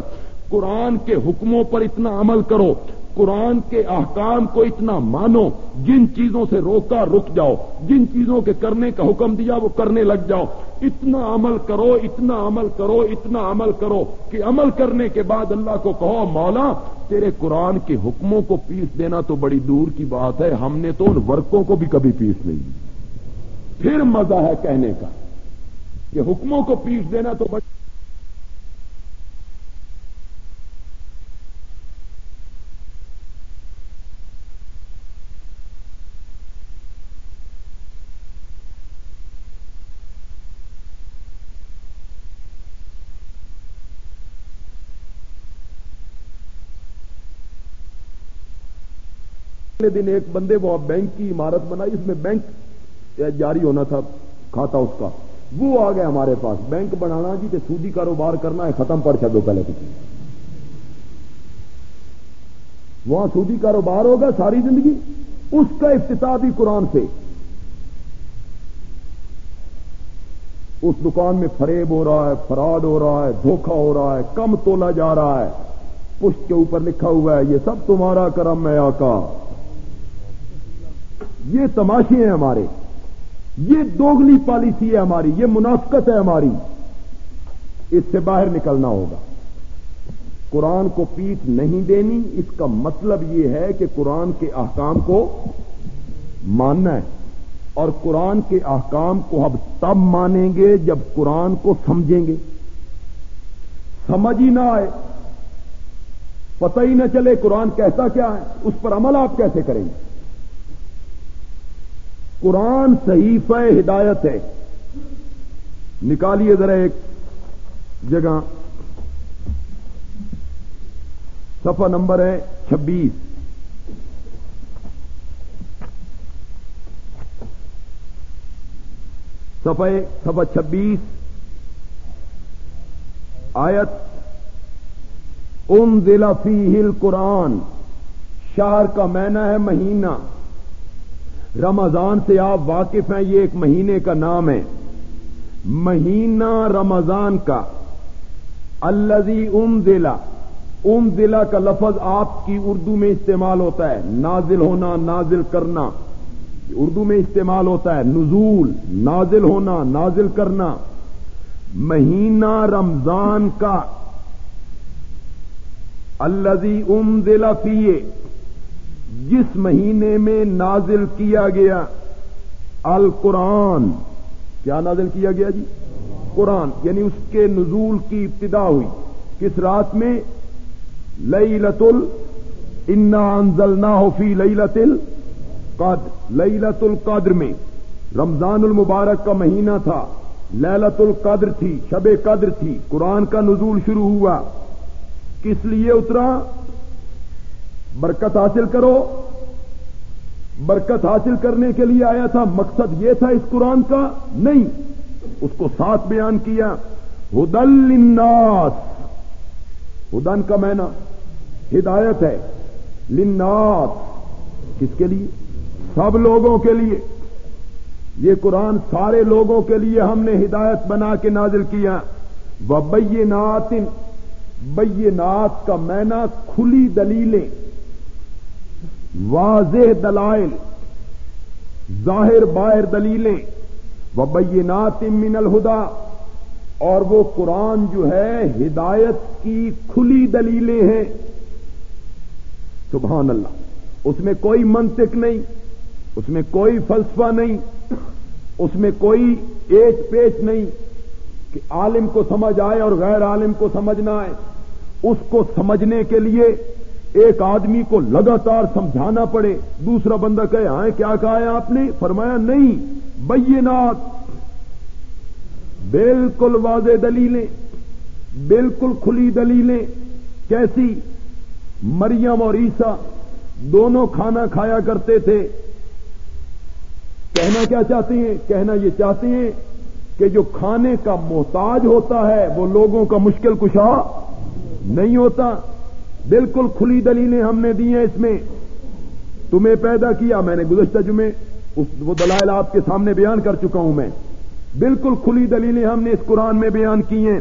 قرآن کے حکموں پر اتنا عمل کرو۔ قرآن کے احکام کو اتنا مانو، جن چیزوں سے روکا رک جاؤ، جن چیزوں کے کرنے کا حکم دیا وہ کرنے لگ جاؤ۔ اتنا عمل کرو، اتنا عمل کرو، اتنا عمل کرو کہ عمل کرنے کے بعد اللہ کو کہو، مولا، تیرے قرآن کے حکموں کو پیس دینا تو بڑی دور کی بات ہے، ہم نے تو ان ورکوں کو بھی کبھی پیس نہیں دی پھر مزہ ہے کہنے کا کہ حکموں کو پیس دینا تو بڑی اگلے دن ایک بندے وہ بینک کی عمارت بنائی، اس میں بینک جاری ہونا تھا، کھاتا اس کا۔ وہ آ گیا ہمارے پاس۔ بینک بنانا جی تو سودی کاروبار کرنا ہے، ختم پڑ چا دو پہلے کچھ وہاں سودی کاروبار ہوگا ساری زندگی۔ اس کا افتتاح بھی قرآن سے۔ اس دکان میں فریب ہو رہا ہے، فراڈ ہو رہا ہے، دھوکہ ہو رہا ہے، کم تولا جا رہا ہے۔ پشت کے اوپر لکھا ہوا ہے، یہ سب تمہارا کرم ہے آقا۔ یہ تماشے ہیں ہمارے۔ یہ دوگلی پالیسی ہے ہماری، یہ منافقت ہے ہماری۔ اس سے باہر نکلنا ہوگا۔ قرآن کو پیٹ نہیں دینی، اس کا مطلب یہ ہے کہ قرآن کے احکام کو ماننا ہے۔ اور قرآن کے احکام کو اب تب مانیں گے جب قرآن کو سمجھیں گے۔ سمجھ ہی نہ آئے۔ پتہ ہی نہ چلے قرآن کہتا کیا ہے، اس پر عمل آپ کیسے کریں گے؟ قرآن صحیفہ ہدایت ہے۔ نکالیے ذرا ایک جگہ۔ صفحہ نمبر ہے چھبیس۔ صفحہ صفحہ چھبیس۔ آیت ان ضلع فی ہل قرآن شہر کا مینا ہے مہینہ۔ رمضان سے آپ واقف ہیں، یہ ایک مہینے کا نام ہے۔ مہینہ رمضان کا۔ الزی ام دلا ام دلا کا لفظ آپ کی اردو میں استعمال ہوتا ہے۔ نازل ہونا، نازل کرنا۔ اردو میں استعمال ہوتا ہے۔ نزول، نازل ہونا، نازل کرنا۔ مہینہ رمضان کا۔ الزی ام دلا فیے جس مہینے میں نازل کیا گیا القرآن، کیا نازل کیا گیا جی؟ قرآن یعنی اس کے نزول کی ابتدا ہوئی۔ کس رات میں؟ لئی لتل انا انزل نہ ہو فی لئی لتل قدر۔ لیلت القدر میں، رمضان المبارک کا مہینہ تھا۔ للت القدر تھی، شب قدر تھی۔ قرآن کا نزول شروع ہوا۔ کس لیے اترا؟ برکت حاصل کرو۔ برکت حاصل کرنے کے لیے آیا تھا مقصد یہ تھا اس قرآن کا، نہیں، اس کو ساتھ بیان کیا۔ ہدل للناس۔ ہدن کا مینا ہدایت ہے۔ لناس کس کے لیے؟ سب لوگوں کے لیے۔ یہ قرآن سارے لوگوں کے لیے ہم نے ہدایت بنا کے نازل کیا۔ وہ بینات بینات کا مینا کھلی دلیلیں۔ واضح دلائل، ظاہر باہر دلیلیں وہ بینات من الہدا، اور وہ قرآن جو ہے ہدایت کی کھلی دلیلیں ہیں۔ سبحان اللہ، اس میں کوئی منطق نہیں، اس میں کوئی فلسفہ نہیں، اس میں کوئی ایک پیچ نہیں کہ عالم کو سمجھ آئے اور غیر عالم کو سمجھنا آئے۔ اس کو سمجھنے کے لیے ایک آدمی کو لگاتار سمجھانا پڑے، دوسرا بندہ کہے آئے کیا کہا ہے آپ نے؟ فرمایا، نہیں، بینات۔ بالکل واضح دلیلیں، بالکل کھلی دلیلیں۔ کیسی؟ مریم اور عیسا دونوں کھانا کھایا کرتے تھے۔ کہنا کیا چاہتے ہیں؟ کہنا یہ چاہتے ہیں کہ جو کھانے کا محتاج ہوتا ہے، وہ لوگوں کا مشکل کشا نہیں ہوتا۔ بالکل کھلی دلیلیں ہم نے دی ہیں اس میں۔ تمہیں پیدا کیا، میں نے گزشتہ جمعے وہ دلائل آپ کے سامنے بیان کر چکا ہوں میں۔ بالکل کھلی دلیلیں ہم نے اس قرآن میں بیان کی ہیں۔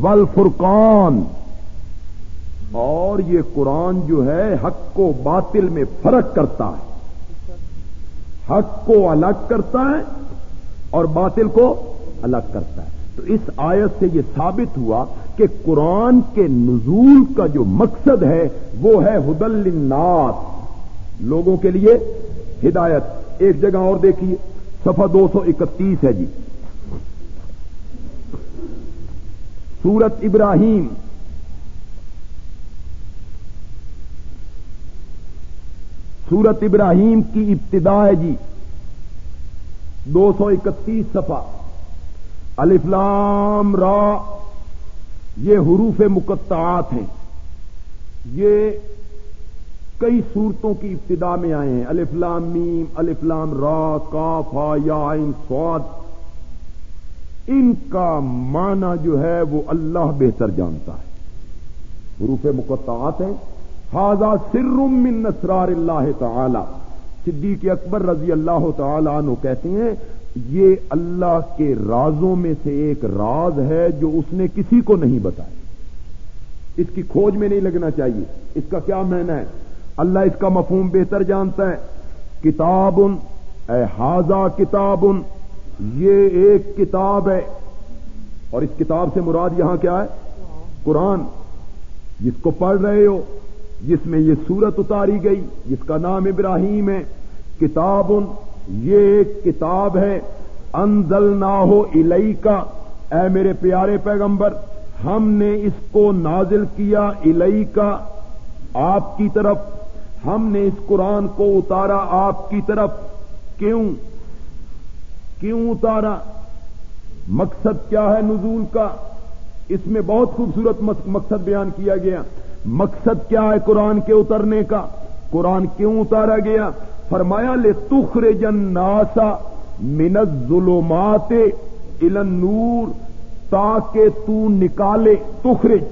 ول فرقان اور یہ قرآن جو ہے، حق کو باطل میں فرق کرتا ہے۔ حق کو الگ کرتا ہے اور باطل کو الگ کرتا ہے۔ تو اس آیت سے یہ ثابت ہوا کہ قرآن کے نزول کا جو مقصد ہے وہ ہے ہدل الناس لوگوں کے لیے ہدایت۔ ایک جگہ اور دیکھیے، صفحہ دو سو اکتیس ہے جی۔ سورت ابراہیم۔ سورت ابراہیم کی ابتدا ہے جی۔ دو سو اکتیس صفحہ۔ الفلام را۔ یہ حروف مقطعات ہیں۔ یہ کئی صورتوں کی ابتدا میں آئے ہیں۔ الفلام میم الفلام را کافا یا سواد ان کا معنی جو ہے وہ اللہ بہتر جانتا ہے۔ حروف مقطعات ہیں۔ سر من نسرار اللہ تعالی۔ صدیق اکبر رضی اللہ تعالی عنہ کہتے ہیں یہ اللہ کے رازوں میں سے ایک راز ہے جو اس نے کسی کو نہیں بتایا۔ اس کی کھوج میں نہیں لگنا چاہیے۔ اس کا کیا معنی ہے؟ اللہ اس کا مفہوم بہتر جانتا ہے۔ کتاب، اے حاضا کتاب، یہ ایک کتاب ہے۔ اور اس کتاب سے مراد یہاں کیا ہے؟ قرآن۔ جس کو پڑھ رہے ہو، جس میں یہ سورت اتاری گئی، جس کا نام ابراہیم ہے، کتاب یہ ایک کتاب ہے انزل نہ ہو الئی کا اے میرے پیارے پیغمبر، ہم نے اس کو نازل کیا الئی کا آپ کی طرف۔ ہم نے اس قرآن کو اتارا آپ کی طرف۔ کیوں؟ کیوں اتارا؟ مقصد کیا ہے نزول کا؟ اس میں بہت خوبصورت مقصد بیان کیا گیا۔ مقصد کیا ہے قرآن کے اترنے کا؟ قرآن کیوں اتارا گیا؟ فرمایا لے تخر جن ناسا منت ظلمات نور تاکہ تو نکالے، تخرج.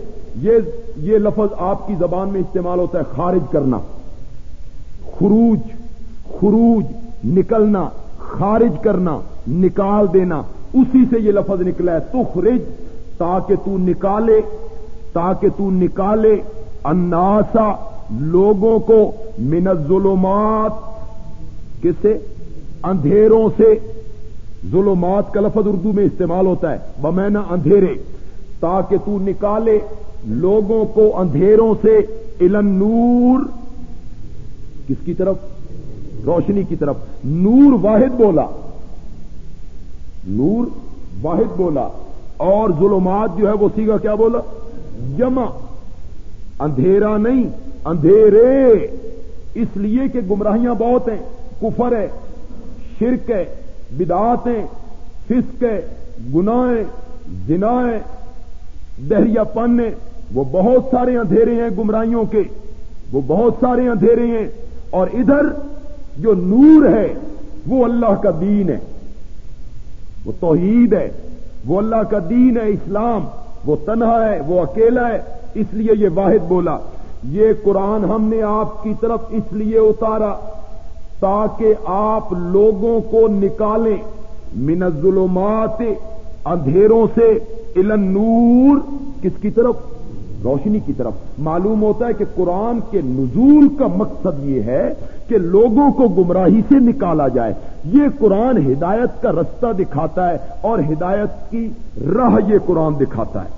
یہ یہ لفظ آپ کی زبان میں استعمال ہوتا ہے، خارج کرنا. خروج خروج، نکلنا، خارج کرنا، نکال دینا. اسی سے یہ لفظ نکلا ہے، تخرج، تاکہ تو نکالے، تاکہ تو نکالے اناسا لوگوں کو من الظلمات کس سے؟ اندھیروں سے۔ ظلمات کا لفظ اردو میں استعمال ہوتا ہے۔ بمینا اندھیرے۔ تاکہ تو نکالے لوگوں کو اندھیروں سے۔ الن نور کس کی طرف؟ روشنی کی طرف۔ نور واحد بولا۔ نور واحد بولا۔ اور ظلمات جو ہے وہ سیگا کیا بولا؟ جمع۔ اندھیرا نہیں، اندھیرے۔ اس لیے کہ گمراہیاں بہت ہیں۔ کفر ہے، شرک ہے بدعاتیں فسق ہے گناہیں زنائیں دہریا پن وہ بہت سارے اندھیرے ہیں گمراہیوں کے۔ وہ بہت سارے اندھیرے ہیں۔ اور ادھر جو نور ہے، وہ اللہ کا دین ہے۔ وہ توحید ہے۔ وہ اللہ کا دین ہے اسلام۔ وہ تنہا ہے، وہ اکیلا ہے۔ اس لیے یہ واحد بولا۔ یہ قرآن ہم نے آپ کی طرف اس لیے اتارا۔ تاکہ آپ لوگوں کو نکالیں۔ من الظلمات، اندھیروں سے الن نور کس کی طرف؟ روشنی کی طرف۔ معلوم ہوتا ہے کہ قرآن کے نزول کا مقصد یہ ہے کہ لوگوں کو گمراہی سے نکالا جائے۔ یہ قرآن ہدایت کا رستہ دکھاتا ہے اور ہدایت کی راہ یہ قرآن دکھاتا ہے۔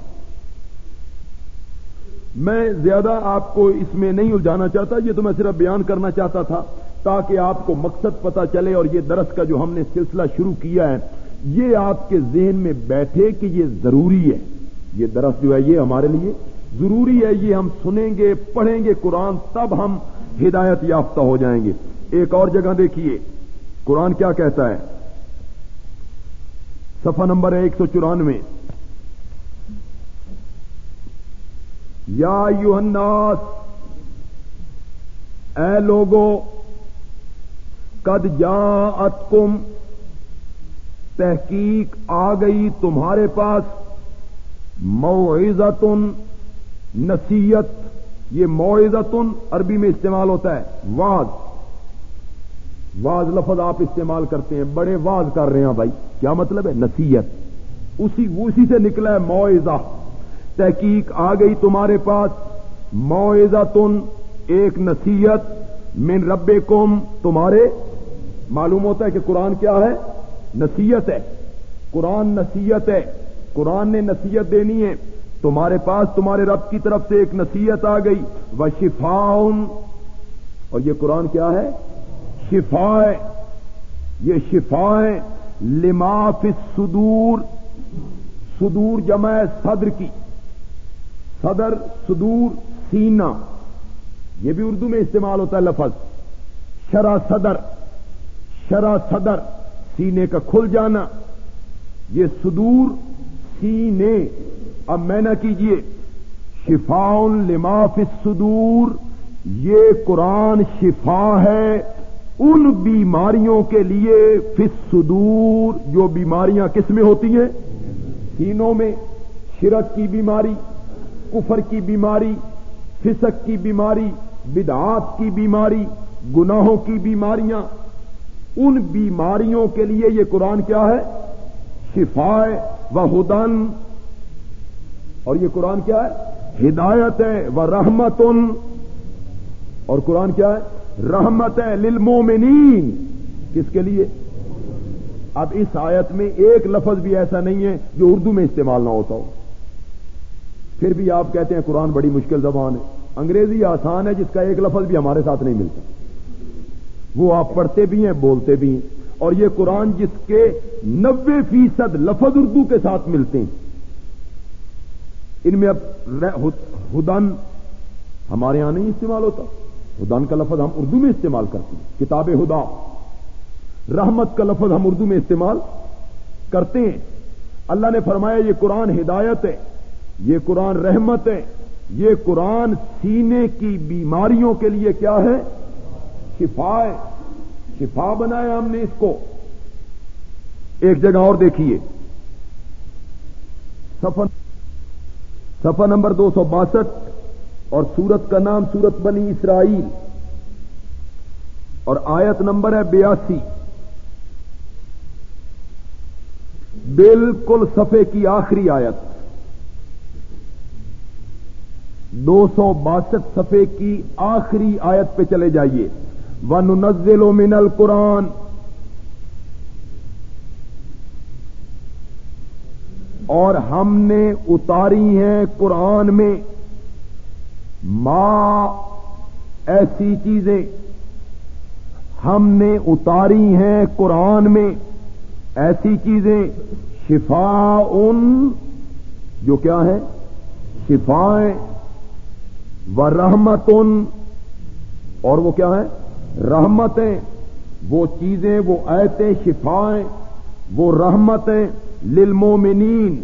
میں زیادہ آپ کو اس میں نہیں الجھانا چاہتا، یہ تو میں صرف بیان کرنا چاہتا تھا۔ تاکہ آپ کو مقصد پتا چلے اور یہ درس کا جو ہم نے سلسلہ شروع کیا ہے، یہ آپ کے ذہن میں بیٹھے کہ یہ ضروری ہے۔ یہ درس جو ہے، یہ ہمارے لیے ضروری ہے۔ یہ ہم سنیں گے، پڑھیں گے قرآن، تب ہم ہدایت یافتہ ہو جائیں گے۔ ایک اور جگہ دیکھیے۔ قرآن کیا کہتا ہے؟ صفحہ نمبر ہے ایک سو چورانوے۔ یا یو الناس اے لوگو قد جا کم تحقیق آ گئی تمہارے پاس، موعظتن، نصیحت، یہ معزتن عربی میں استعمال ہوتا ہے، واز۔ واز لفظ آپ استعمال کرتے ہیں، بڑے واز کر رہے ہیں بھائی، کیا مطلب ہے؟ نصیحت۔ اسی اسی سے نکلا ہے معزہ تحقیق آ گئی تمہارے پاس معزتن ایک نصیحت، من رب تمہارے معلوم ہوتا ہے کہ قرآن کیا ہے؟ نصیحت ہے۔ قرآن نصیحت ہے۔ قرآن نے نصیحت دینی ہے۔ تمہارے پاس تمہارے رب کی طرف سے ایک نصیحت آ گئی۔ وہ شفا اور یہ قرآن کیا ہے؟ شفا ہے۔ یہ شفا ہے۔ لماف صدور صدور جمع صدر کی۔ صدر، صدور سینا یہ بھی اردو میں استعمال ہوتا ہے لفظ۔ شرا صدر۔ شرا صدر، سینے کا کھل جانا۔ یہ صدور سینے۔ اب میں نہ کیجیے شفا لماف صدور یہ قرآن شفا ہے ان بیماریوں کے لیے فس صدور جو بیماریاں کس میں ہوتی ہیں؟ سینوں میں۔ شرک کی بیماری، کفر کی بیماری، فسق کی بیماری، بدعات کی بیماری، گناہوں کی بیماریاں۔ ان بیماریوں کے لیے یہ قرآن کیا ہے؟ شفا و ہدن. اور یہ قرآن کیا ہے؟ ہدایت ہے وہ رحمت اور قرآن کیا ہے؟ رحمت ہے للمومنین کس کے لیے؟ اب اس آیت میں ایک لفظ بھی ایسا نہیں ہے جو اردو میں استعمال نہ ہوتا ہو. پھر بھی آپ کہتے ہیں قرآن بڑی مشکل زبان ہے. انگریزی آسان ہے جس کا ایک لفظ بھی ہمارے ساتھ نہیں ملتا. وہ آپ پڑھتے بھی ہیں، بولتے بھی ہیں۔ اور یہ قرآن جس کے نبے فیصد لفظ اردو کے ساتھ ملتے ہیں۔ ان میں اب ہدن ہمارے یہاں نہیں استعمال ہوتا۔ ہدن کا لفظ ہم اردو میں استعمال کرتے ہیں۔ کتاب ہدا۔ رحمت کا لفظ ہم اردو میں استعمال کرتے ہیں۔ اللہ نے فرمایا، یہ قرآن ہدایت ہے، یہ قرآن رحمت ہے، یہ قرآن سینے کی بیماریوں کے لیے کیا ہے؟ شفا ہے۔ شفا بنایا ہم نے اس کو۔ ایک جگہ اور دیکھیے۔ سفر سفا نمبر دو سو باسٹھ اور سورت کا نام سورت بنی اسرائیل۔ اور آیت نمبر ہے بیاسی۔ بالکل صفے کی آخری آیت۔ دو سو باسٹھ صفے کی آخری آیت پہ چلے جائیے۔ ون نزل و من القرآن. اور ہم نے اتاری ہیں قرآن میں ماں ایسی چیزیں. ہم نے اتاری ہیں قرآن میں ایسی چیزیں. شفا ان جو کیا ہے شفائیں و رحمت ان اور وہ کیا ہے رحمتیں، وہ چیزیں، وہ ایتیں شفائیں، وہ رحمتیں للمومنین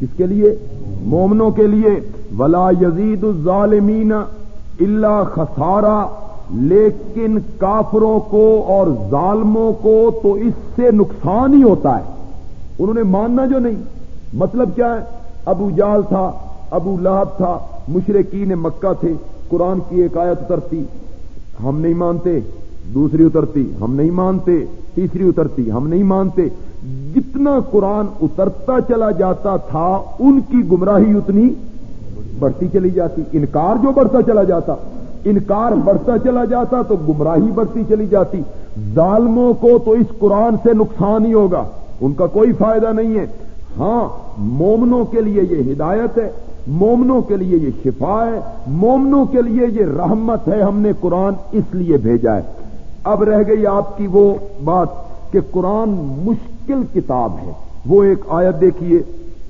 کس کے لیے؟ مومنوں کے لیے۔ ولا یزید الظالمین اللہ خسارہ لیکن کافروں کو اور ظالموں کو تو اس سے نقصان ہی ہوتا ہے۔ انہوں نے ماننا جو نہیں۔ مطلب کیا ہے؟ ابو جال تھا، ابو لہب تھا، مشرقین مکہ تھے۔ قرآن کی ایک آیت اترتی ہم نہیں مانتے، دوسری اترتی ہم نہیں مانتے، تیسری اترتی ہم نہیں مانتے۔ جتنا قرآن اترتا چلا جاتا تھا، ان کی گمراہی اتنی بڑھتی چلی جاتی۔ انکار جو بڑھتا چلا جاتا، انکار بڑھتا چلا جاتا تو گمراہی بڑھتی چلی جاتی۔ ظالموں کو تو اس قرآن سے نقصان ہی ہوگا، ان کا کوئی فائدہ نہیں ہے۔ ہاں مومنوں کے لیے یہ ہدایت ہے۔ مومنوں کے لیے یہ شفا ہے، مومنوں کے لیے یہ رحمت ہے، ہم نے قرآن اس لیے بھیجا ہے۔ اب رہ گئی آپ کی وہ بات کہ قرآن مشکل کتاب ہے۔ وہ ایک آیت دیکھیے،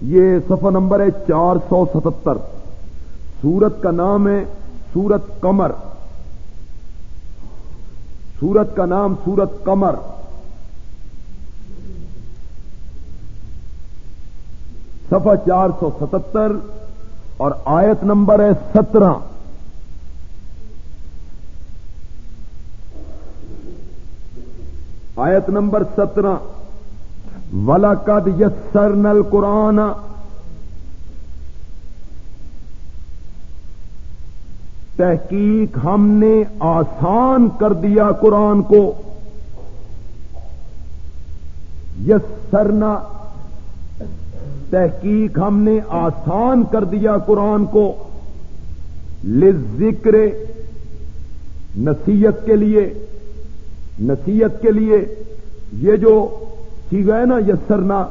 یہ صفحہ نمبر ہے چار سو ستہتر۔ سورت کا نام ہے سورت کمر سورت کا نام سورت کمر صفحہ چار سو ستہتر۔ اور آیت نمبر ہے سترہ۔ آیت نمبر سترہ۔ ولاقد یسر نل قرآن تحقیق ہم نے آسان کر دیا قرآن کو۔ یسرنا تحقیق ہم نے آسان کر دیا قرآن کو ذکر نصیحت کے لیے، نصیحت کے لیے۔ یہ جو سیگا ہے نا یسرنا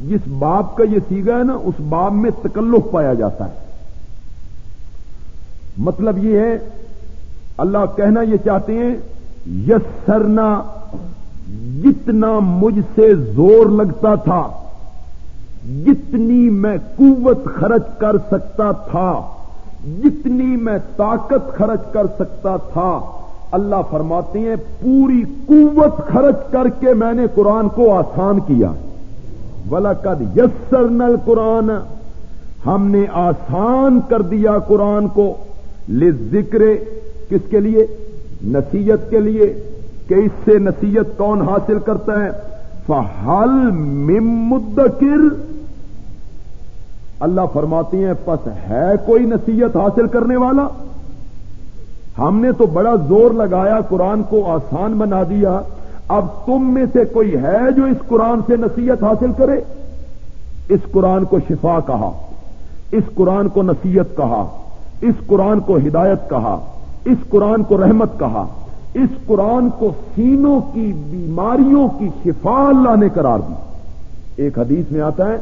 جس باب کا یہ سیگا ہے نا، اس باب میں تکلف پایا جاتا ہے۔ مطلب یہ ہے، اللہ کہنا یہ چاہتے ہیں یسرنا جتنا مجھ سے زور لگتا تھا جتنی میں قوت خرچ کر سکتا تھا، جتنی میں طاقت خرچ کر سکتا تھا، اللہ فرماتے ہیں، پوری قوت خرچ کر کے میں نے قرآن کو آسان کیا۔ بلاکد یسر نل قرآن ہم نے آسان کر دیا قرآن کو۔ لے ذکر کس کے لیے؟ نصیحت کے لیے۔ کہ اس سے نصیحت کون حاصل کرتا ہے؟ فہل مدکر۔ اللہ فرماتی ہیں، پس ہے کوئی نصیحت حاصل کرنے والا؟ ہم نے تو بڑا زور لگایا، قرآن کو آسان بنا دیا۔ اب تم میں سے کوئی ہے جو اس قرآن سے نصیحت حاصل کرے؟ اس قرآن کو شفا کہا، اس قرآن کو نصیحت کہا، اس قرآن کو ہدایت کہا، اس قرآن کو رحمت کہا۔ اس قرآن کو سینوں کی بیماریوں کی شفا اللہ نے قرار دی۔ ایک حدیث میں آتا ہے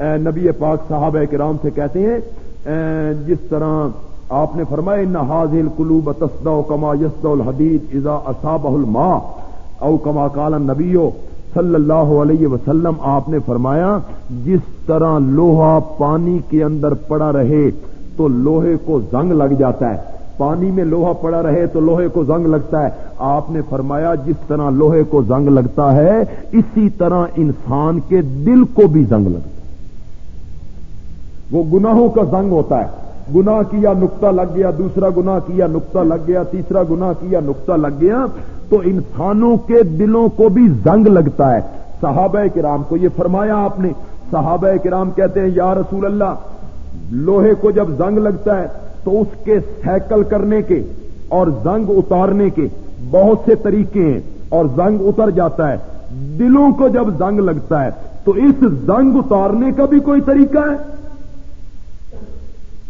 نبی پاک صاحب کرام سے کہتے ہیں جس طرح آپ نے فرمایا، ان حاضل قلوب تصدا کما یسد الحدید ازا اصاب الما او کما کال نبیو صلی اللہ علیہ وسلم، آپ نے فرمایا، جس طرح لوہا پانی کے اندر پڑا رہے تو لوہے کو زنگ لگ جاتا ہے۔ پانی میں لوہا پڑا رہے تو لوہے کو زنگ لگتا ہے۔ آپ نے فرمایا، جس طرح لوہے کو زنگ لگتا ہے، اسی طرح انسان کے دل کو بھی زنگ لگتا ہے۔ وہ گناہوں کا زنگ ہوتا ہے۔ گنا کیا نقطہ لگ گیا، دوسرا گنا کیا نقطہ لگ گیا، تیسرا گنا کیا نقطہ لگ گیا، تو انسانوں کے دلوں کو بھی زنگ لگتا ہے۔ صحابہ کرام کو یہ فرمایا آپ نے۔ صحابہ کرام کہتے ہیں، یا رسول اللہ، لوہے کو جب زنگ لگتا ہے، تو اس کے سیکل کرنے کے اور زنگ اتارنے کے بہت سے طریقے ہیں اور زنگ اتر جاتا ہے۔ دلوں کو جب زنگ لگتا ہے، تو اس زنگ اتارنے کا بھی کوئی طریقہ ہے؟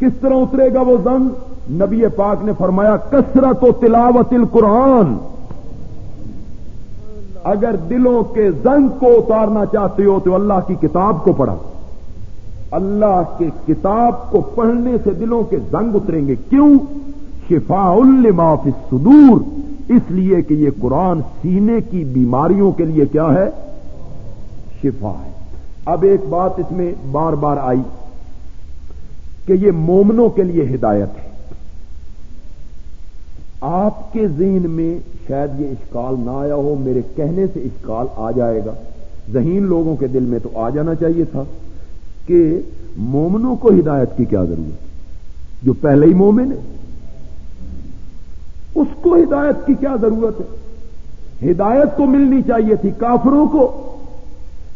کس طرح اترے گا وہ زنگ نبی پاک نے فرمایا، کثرت و تلاوت القرآن۔ اگر دلوں کے زنگ کو اتارنا چاہتے ہو تو اللہ کی کتاب کو پڑھا۔ اللہ کے کتاب کو پڑھنے سے دلوں کے زنگ اتریں گے۔ کیوں؟ شفا فی صدور اس لیے کہ یہ قرآن سینے کی بیماریوں کے لیے کیا ہے؟ شفا ہے۔ اب ایک بات اس میں بار بار آئی۔ کہ یہ مومنوں کے لیے ہدایت ہے۔ آپ کے ذہن میں شاید یہ اشکال نہ آیا ہو، میرے کہنے سے اشکال آ جائے گا۔ ذہین لوگوں کے دل میں تو آ جانا چاہیے تھا کہ مومنوں کو ہدایت کی کیا ضرورت جو پہلے ہی مومن ہے اس کو ہدایت کی کیا ضرورت ہے؟ ہدایت تو ملنی چاہیے تھی کافروں کو،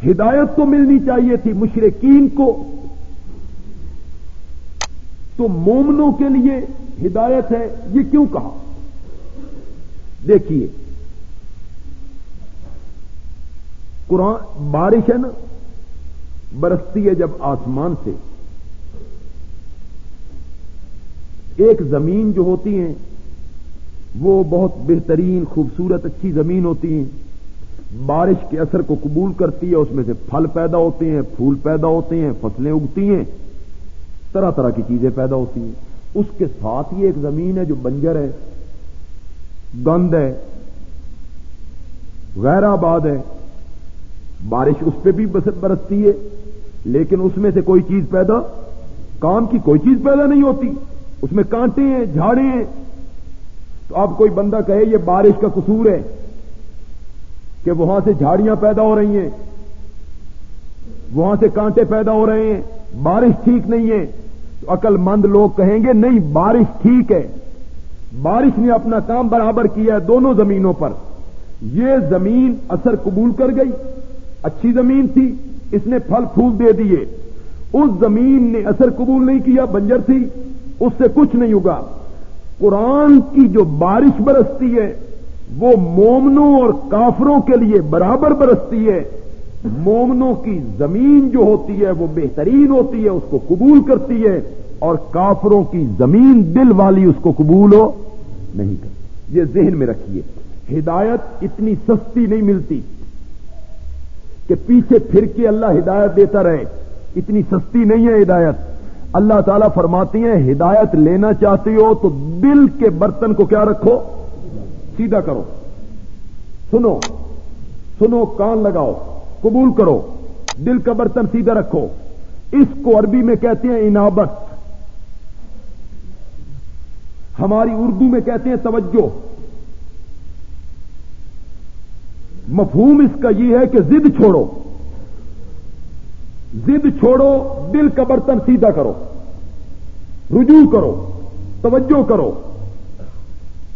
ہدایت تو ملنی چاہیے تھی مشرقین کو تو مومنوں کے لیے ہدایت ہے، یہ کیوں کہا؟ دیکھیے، قرآن بارش ہے نا، برستی ہے جب آسمان سے۔ ایک زمین جو ہوتی ہیں، وہ بہت بہترین، خوبصورت، اچھی زمین ہوتی ہیں۔ بارش کے اثر کو قبول کرتی ہے، اس میں سے پھل پیدا ہوتے ہیں، پھول پیدا ہوتے ہیں، فصلیں اگتی ہیں۔ طرح طرح کی چیزیں پیدا ہوتی ہیں۔ اس کے ساتھ ہی ایک زمین ہے جو بنجر ہے، گند ہے، غیر آباد ہے۔ بارش اس پہ بھی برستی ہے، لیکن اس میں سے کوئی چیز پیدا کام کی کوئی چیز پیدا نہیں ہوتی۔ اس میں کانٹے ہیں، جھاڑے ہیں۔ تو اب کوئی بندہ کہے، یہ بارش کا قصور ہے کہ وہاں سے جھاڑیاں پیدا ہو رہی ہیں۔ وہاں سے کانٹے پیدا ہو رہے ہیں۔ بارش ٹھیک نہیں ہے۔ عقل مند لوگ کہیں گے، نہیں، بارش ٹھیک ہے۔ بارش نے اپنا کام برابر کیا ہے دونوں زمینوں پر۔ یہ زمین اثر قبول کر گئی۔ اچھی زمین تھی، اس نے پھل پھول دے دیے۔ اس زمین نے اثر قبول نہیں کیا، بنجر تھی، اس سے کچھ نہیں ہوگا۔ قرآن کی جو بارش برستی ہے، وہ مومنوں اور کافروں کے لیے برابر برستی ہے۔ مومنوں کی زمین جو ہوتی ہے وہ بہترین ہوتی ہے، اس کو قبول کرتی ہے، اور کافروں کی زمین دل والی اس کو قبول ہو، نہیں کرتی۔ یہ ذہن میں رکھیے۔ ہدایت اتنی سستی نہیں ملتی کہ پیچھے پھر کے اللہ ہدایت دیتا رہے۔ اتنی سستی نہیں ہے ہدایت۔ اللہ تعالیٰ فرماتی ہیں، ہدایت لینا چاہتے ہو تو دل کے برتن کو کیا رکھو؟ سیدھا کرو۔ سنو۔ سنو، کان لگاؤ۔ قبول کرو، دل کا برتن سیدھا رکھو۔ اس کو عربی میں کہتے ہیں انابت۔ ہماری اردو میں کہتے ہیں توجہ۔ مفہوم اس کا یہ ہے کہ زد چھوڑو۔ زد چھوڑو، دل کا برتن سیدھا کرو۔ رجوع کرو، توجہ کرو۔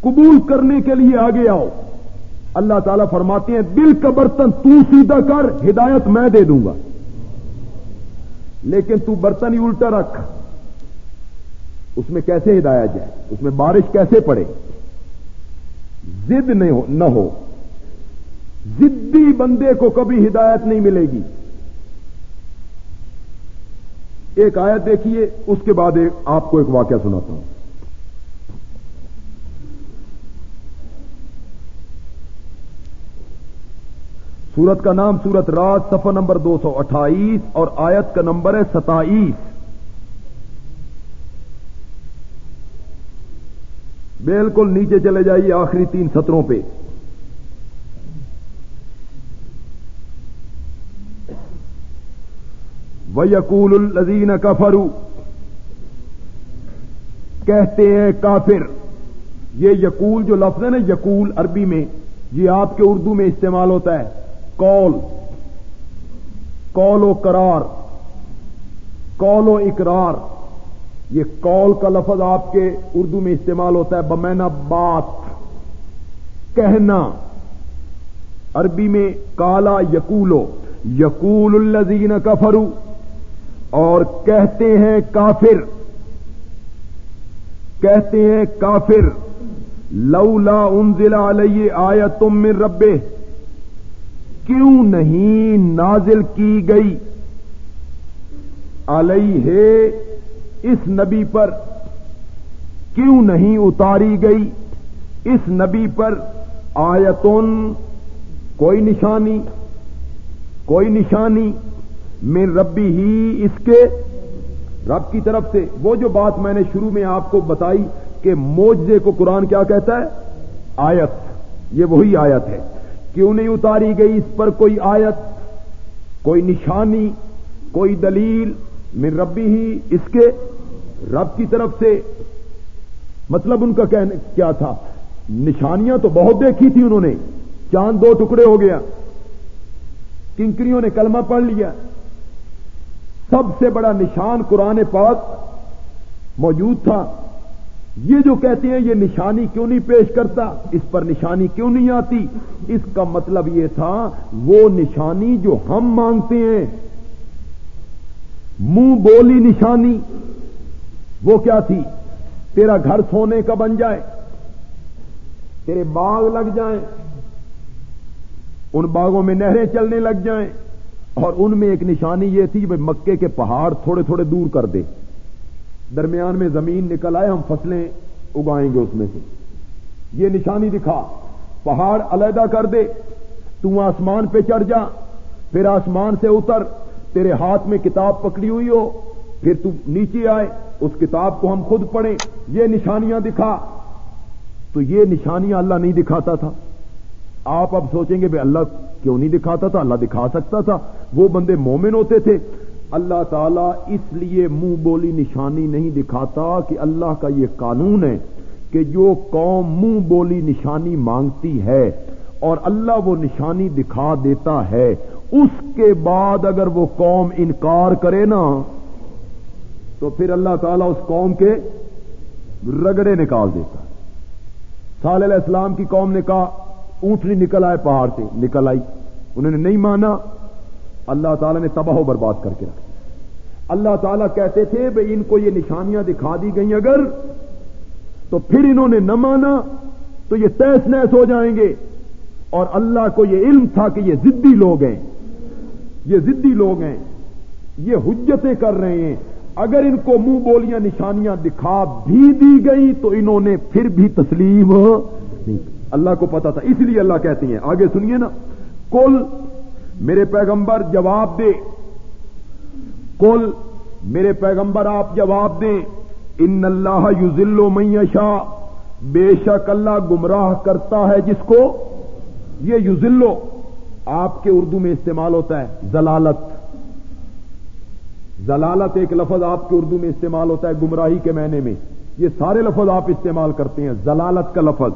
قبول کرنے کے لیے آگے آؤ۔ اللہ تعالیٰ فرماتے ہیں، دل کا برتن تو سیدھا کر، ہدایت میں دے دوں گا۔ لیکن تو برتن ہی الٹا رکھ۔ اس میں کیسے ہدایت جائے؟ اس میں بارش کیسے پڑے؟ زد نہ ہو زدی بندے کو کبھی ہدایت نہیں ملے گی۔ ایک آیت دیکھیے، اس کے بعد آپ کو ایک واقعہ سناتا ہوں۔ سورت کا نام سورت رات سفر نمبر دو سو اٹھائیس اور آیت کا نمبر ہے ستائیس۔ بالکل نیچے چلے جائیے آخری تین سطروں پہ۔ ویقول الزین کفرو کہتے ہیں کافر، یہ یقول جو لفظ ہے نا یقول عربی میں، یہ آپ کے اردو میں استعمال ہوتا ہے۔ کال کال و قرار کال و اقرار، یہ کال کا لفظ آپ کے اردو میں استعمال ہوتا ہے، بمینا بات، کہنا، عربی میں کالا یقولو یقول الزین کفرو اور کہتے ہیں کافر، کہتے ہیں کافر، لولا انزل علیہ آیا تم من ربے کیوں نہیں نازل کی گئی؟ علیہ اس نبی پر کیوں نہیں اتاری گئی؟ اس نبی پر آیتن کوئی نشانی کوئی نشانی میں ربی ہی اس کے رب کی طرف سے۔ وہ جو بات میں نے شروع میں آپ کو بتائی کہ موجے کو قرآن کیا کہتا ہے؟ آیت، یہ وہی آیت ہے۔ کیوں نہیں اتاری گئی اس پر کوئی آیت، کوئی نشانی، کوئی دلیل من ربی ہی اس کے رب کی طرف سے؟ مطلب ان کا کیا تھا؟ نشانیاں تو بہت دیکھی تھی انہوں نے، چاند دو ٹکڑے ہو گیا، کنکریوں نے کلمہ پڑھ لیا۔ سب سے بڑا نشان قرآن پاک موجود تھا۔ یہ جو کہتے ہیں یہ نشانی کیوں نہیں پیش کرتا؟ اس پر نشانی کیوں نہیں آتی؟ اس کا مطلب یہ تھا، وہ نشانی جو ہم مانگتے ہیں، منہ بولی نشانی، وہ کیا تھی؟ تیرا گھر سونے کا بن جائے، تیرے باغ لگ جائیں، ان باغوں میں نہریں چلنے لگ جائیں، اور ان میں ایک نشانی یہ تھی کہ مکے کے پہاڑ تھوڑے تھوڑے دور کر دے۔ درمیان میں زمین نکل آئے، ہم فصلیں اگائیں گے اس میں سے۔ یہ نشانی دکھا، پہاڑ علیحدہ کر دے، تو آسمان پہ چڑھ جا، پھر آسمان سے اتر، تیرے ہاتھ میں کتاب پکڑی ہوئی ہو، پھر تو نیچے آئے، اس کتاب کو ہم خود پڑھیں۔ یہ نشانیاں دکھا۔ تو یہ نشانیاں اللہ نہیں دکھاتا تھا۔ آپ اب سوچیں گے بھائی اللہ کیوں نہیں دکھاتا تھا؟ اللہ دکھا سکتا تھا۔ وہ بندے مومن ہوتے تھے۔ اللہ تعالیٰ اس لیے منہ بولی نشانی نہیں دکھاتا کہ اللہ کا یہ قانون ہے کہ جو قوم منہ بولی نشانی مانگتی ہے اور اللہ وہ نشانی دکھا دیتا ہے، اس کے بعد اگر وہ قوم انکار کرے نا، تو پھر اللہ تعالیٰ اس قوم کے رگڑے نکال دیتا صالح علیہ السلام کی قوم نے کہا، اونٹنی نکل آئے پہاڑ سے، نکل آئی۔ انہوں نے نہیں مانا، اللہ تعالیٰ نے تباہ و برباد کر کے رکھا۔ اللہ تعالیٰ کہتے تھے بھائی ان کو یہ نشانیاں دکھا دی گئی اگر تو پھر انہوں نے نہ مانا تو یہ تیس نیس ہو جائیں گے اور اللہ کو یہ علم تھا کہ یہ ضدی لوگ ہیں۔ یہ ضدی لوگ ہیں۔ یہ حجتیں کر رہے ہیں۔ اگر ان کو منہ بولیاں نشانیاں دکھا بھی دی گئی تو انہوں نے پھر بھی تسلیم نہیں۔ اللہ کو پتا تھا، اس لیے اللہ کہتے ہیں۔ آگے سنیے نا۔ کل میرے پیغمبر جواب دے۔ کل میرے پیغمبر آپ جواب دیں، ان اللہ یوزل و میشا بے شک اللہ گمراہ کرتا ہے جس کو؟ یہ یوزلو آپ کے اردو میں استعمال ہوتا ہے زلالت زلالت ایک لفظ آپ کے اردو میں استعمال ہوتا ہے، گمراہی کے معنی میں۔ یہ سارے لفظ آپ استعمال کرتے ہیں زلالت کا لفظ۔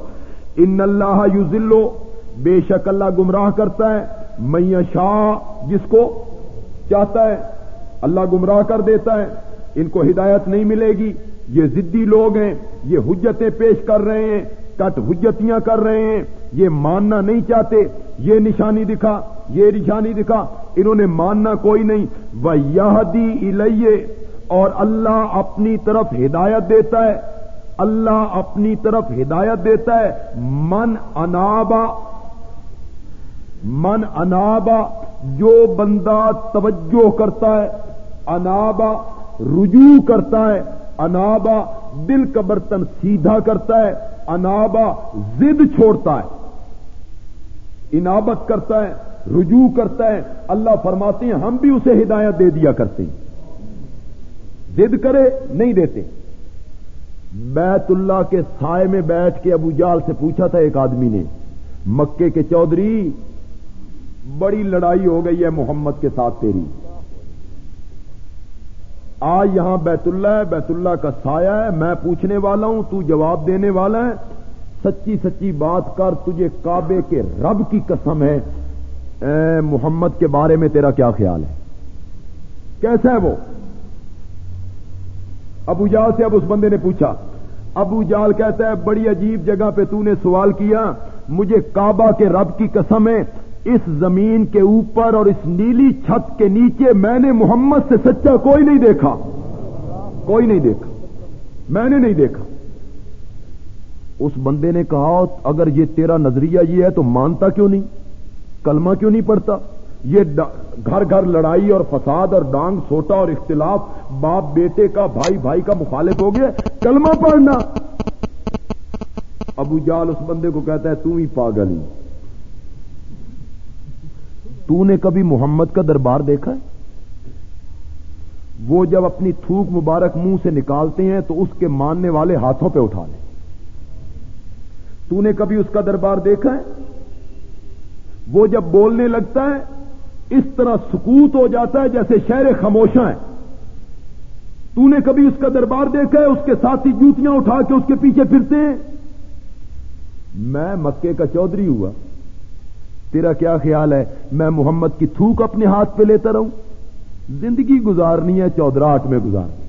ان اللہ یوزلو بے شک اللہ گمراہ کرتا ہے میں شاہ جس کو چاہتا ہے۔ اللہ گمراہ کر دیتا ہے۔ ان کو ہدایت نہیں ملے گی۔ یہ ضدی لوگ ہیں، یہ حجتیں پیش کر رہے ہیں، کٹ حجتیاں کر رہے ہیں۔ یہ ماننا نہیں چاہتے۔ یہ نشانی دکھا، یہ نشانی دکھا۔ انہوں نے ماننا کوئی نہیں۔ وہ یہ اور اللہ اپنی طرف ہدایت دیتا ہے۔ اللہ اپنی طرف ہدایت دیتا ہے۔ من انابا من انابا جو بندہ توجہ کرتا ہے، انابا رجوع کرتا ہے، انابا دل کا برتن سیدھا کرتا ہے، انابا زد چھوڑتا ہے۔ انابت کرتا ہے، رجوع کرتا ہے۔ اللہ فرماتے ہیں، ہم بھی اسے ہدایت دے دیا کرتے ہیں۔ زد کرے، نہیں دیتے۔ بیت اللہ کے سائے میں بیٹھ کے ابو جال سے پوچھا تھا ایک آدمی نے، مکے کے چودھری بڑی لڑائی ہو گئی ہے محمد کے ساتھ تیری۔ آج یہاں بیت اللہ ہے، بیت اللہ کا سایہ ہے، میں پوچھنے والا ہوں، تو جواب دینے والا ہے۔ سچی سچی بات کر، تجھے کعبے کے رب کی قسم ہے۔ اے محمد کے بارے میں تیرا کیا خیال ہے؟ کیسا ہے وہ؟ ابو جال سے اب اس بندے نے پوچھا۔ ابو جال کہتا ہے، بڑی عجیب جگہ پہ تو نے سوال کیا، مجھے کعبہ کے رب کی قسم ہے۔ اس زمین کے اوپر اور اس نیلی چھت کے نیچے میں نے محمد سے سچا کوئی نہیں دیکھا۔ کوئی نہیں دیکھا۔ میں نے نہیں دیکھا۔ اس بندے نے کہا، اگر یہ تیرا نظریہ یہ ہے تو مانتا کیوں نہیں؟ کلمہ کیوں نہیں پڑتا یہ گھر گھر لڑائی اور فساد اور ڈانگ سوٹا اور اختلاف، باپ بیٹے کا، بھائی بھائی کا مخالف ہو گیا۔ کلمہ پڑھنا۔ ابو جال اس بندے کو کہتا ہے، تو ہی پاگل ہی۔ تو نے کبھی محمد کا دربار دیکھا ہے؟ وہ جب اپنی تھوک مبارک منہ سے نکالتے ہیں تو اس کے ماننے والے ہاتھوں پہ اٹھا لیں۔ تو نے کبھی اس کا دربار دیکھا ہے؟ وہ جب بولنے لگتا ہے، اس طرح سکوت ہو جاتا ہے جیسے شہر خاموشاں ہیں۔ تو نے کبھی اس کا دربار دیکھا ہے، اس کے ساتھ ہی جوتیاں اٹھا کے اس کے پیچھے پھرتے ہیں؟ میں مکے کا چودھری ہوا۔ تیرا کیا خیال ہے؟ میں محمد کی تھوک اپنے ہاتھ پہ لیتا رہوں۔ زندگی گزارنی ہے، چودراہٹ میں گزارنی۔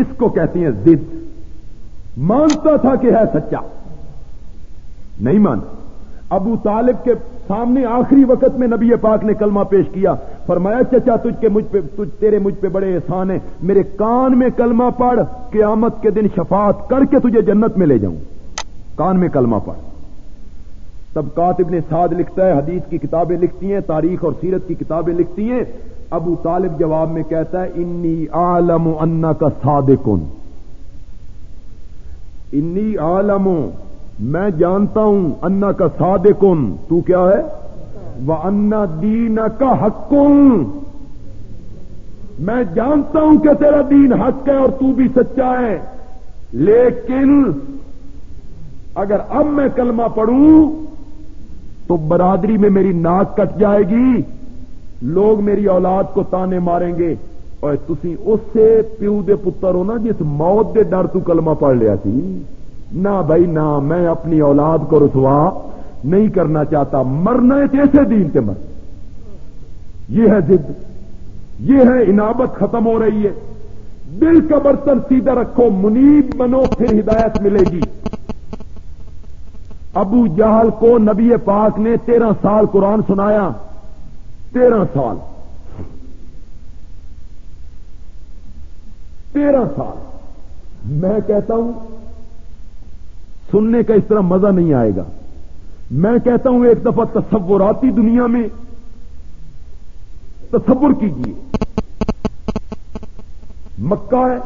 اس کو کہتی ہیں ضد۔ مانتا تھا کہ ہے سچا۔ نہیں مانتا۔ ابو طالب کے سامنے آخری وقت میں نبی پاک نے کلمہ پیش کیا۔ فرمایا، چچا، تجھ کے مجھ پہ، تجھ، تیرے مجھ پہ بڑے احسان ہیں۔ میرے کان میں کلمہ پڑھ، قیامت کے دن شفاعت کر کے تجھے جنت میں لے جاؤں۔ کان میں کلمہ پڑھ۔ تب کاتب نے لکھتا ہے، حدیث کی کتابیں لکھتی ہیں، تاریخ اور سیرت کی کتابیں لکھتی ہیں۔ ابو طالب جواب میں کہتا ہے، انی عالم انا کا صادقن انی عالم میں جانتا ہوں انا کا صادقن تو کیا ہے؟ وہ انا دین کا حق۔ میں جانتا ہوں کہ تیرا دین حق ہے اور تو بھی سچا ہے، لیکن اگر اب میں کلمہ پڑھوں تو برادری میں میری ناک کٹ جائے گی۔ لوگ میری اولاد کو تانے ماریں گے۔ اور تسی اس سے پیو دے پتر ہو نا جس موت دے ڈر تو کلمہ پڑھ لیا سی۔ نہ بھائی، نہ میں اپنی اولاد کو رسوا نہیں کرنا چاہتا۔ مرنا ہے ایسے دین کے مر۔ یہ ہے ضد۔ یہ ہے انابت ختم ہو رہی ہے۔ دل کا برتن سیدھا رکھو، منیب بنو، پھر ہدایت ملے گی۔ ابو جہل کو نبی پاک نے تیرہ سال قرآن سنایا، تیرہ سال۔ تیرہ سال۔ میں کہتا ہوں، سننے کا اس طرح مزہ نہیں آئے گا۔ میں کہتا ہوں، ایک دفعہ تصوراتی دنیا میں تصور کیجیے مکہ ہے،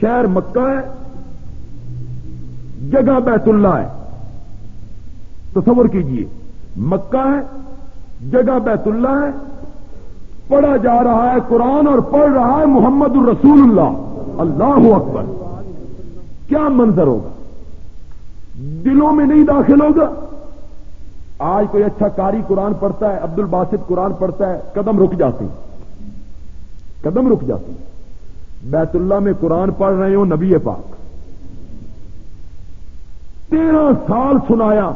شہر مکہ ہے، جگہ بیت اللہ ہے۔ تصور کیجیے مکہ ہے، جگہ بیت اللہ ہے، پڑھا جا رہا ہے قرآن اور پڑھ رہا ہے محمد الرسول اللہ۔ اللہ اکبر۔ کیا منظر ہوگا؟ دلوں میں نہیں داخل ہوگا۔ آج کوئی اچھا کاری قرآن پڑھتا ہے عبد الباسط قرآن پڑھتا ہے، قدم رک جاتے قدم رک جاتے بیت اللہ میں قرآن پڑھ رہے ہو نبی پاک۔ تیرہ سال سنایا۔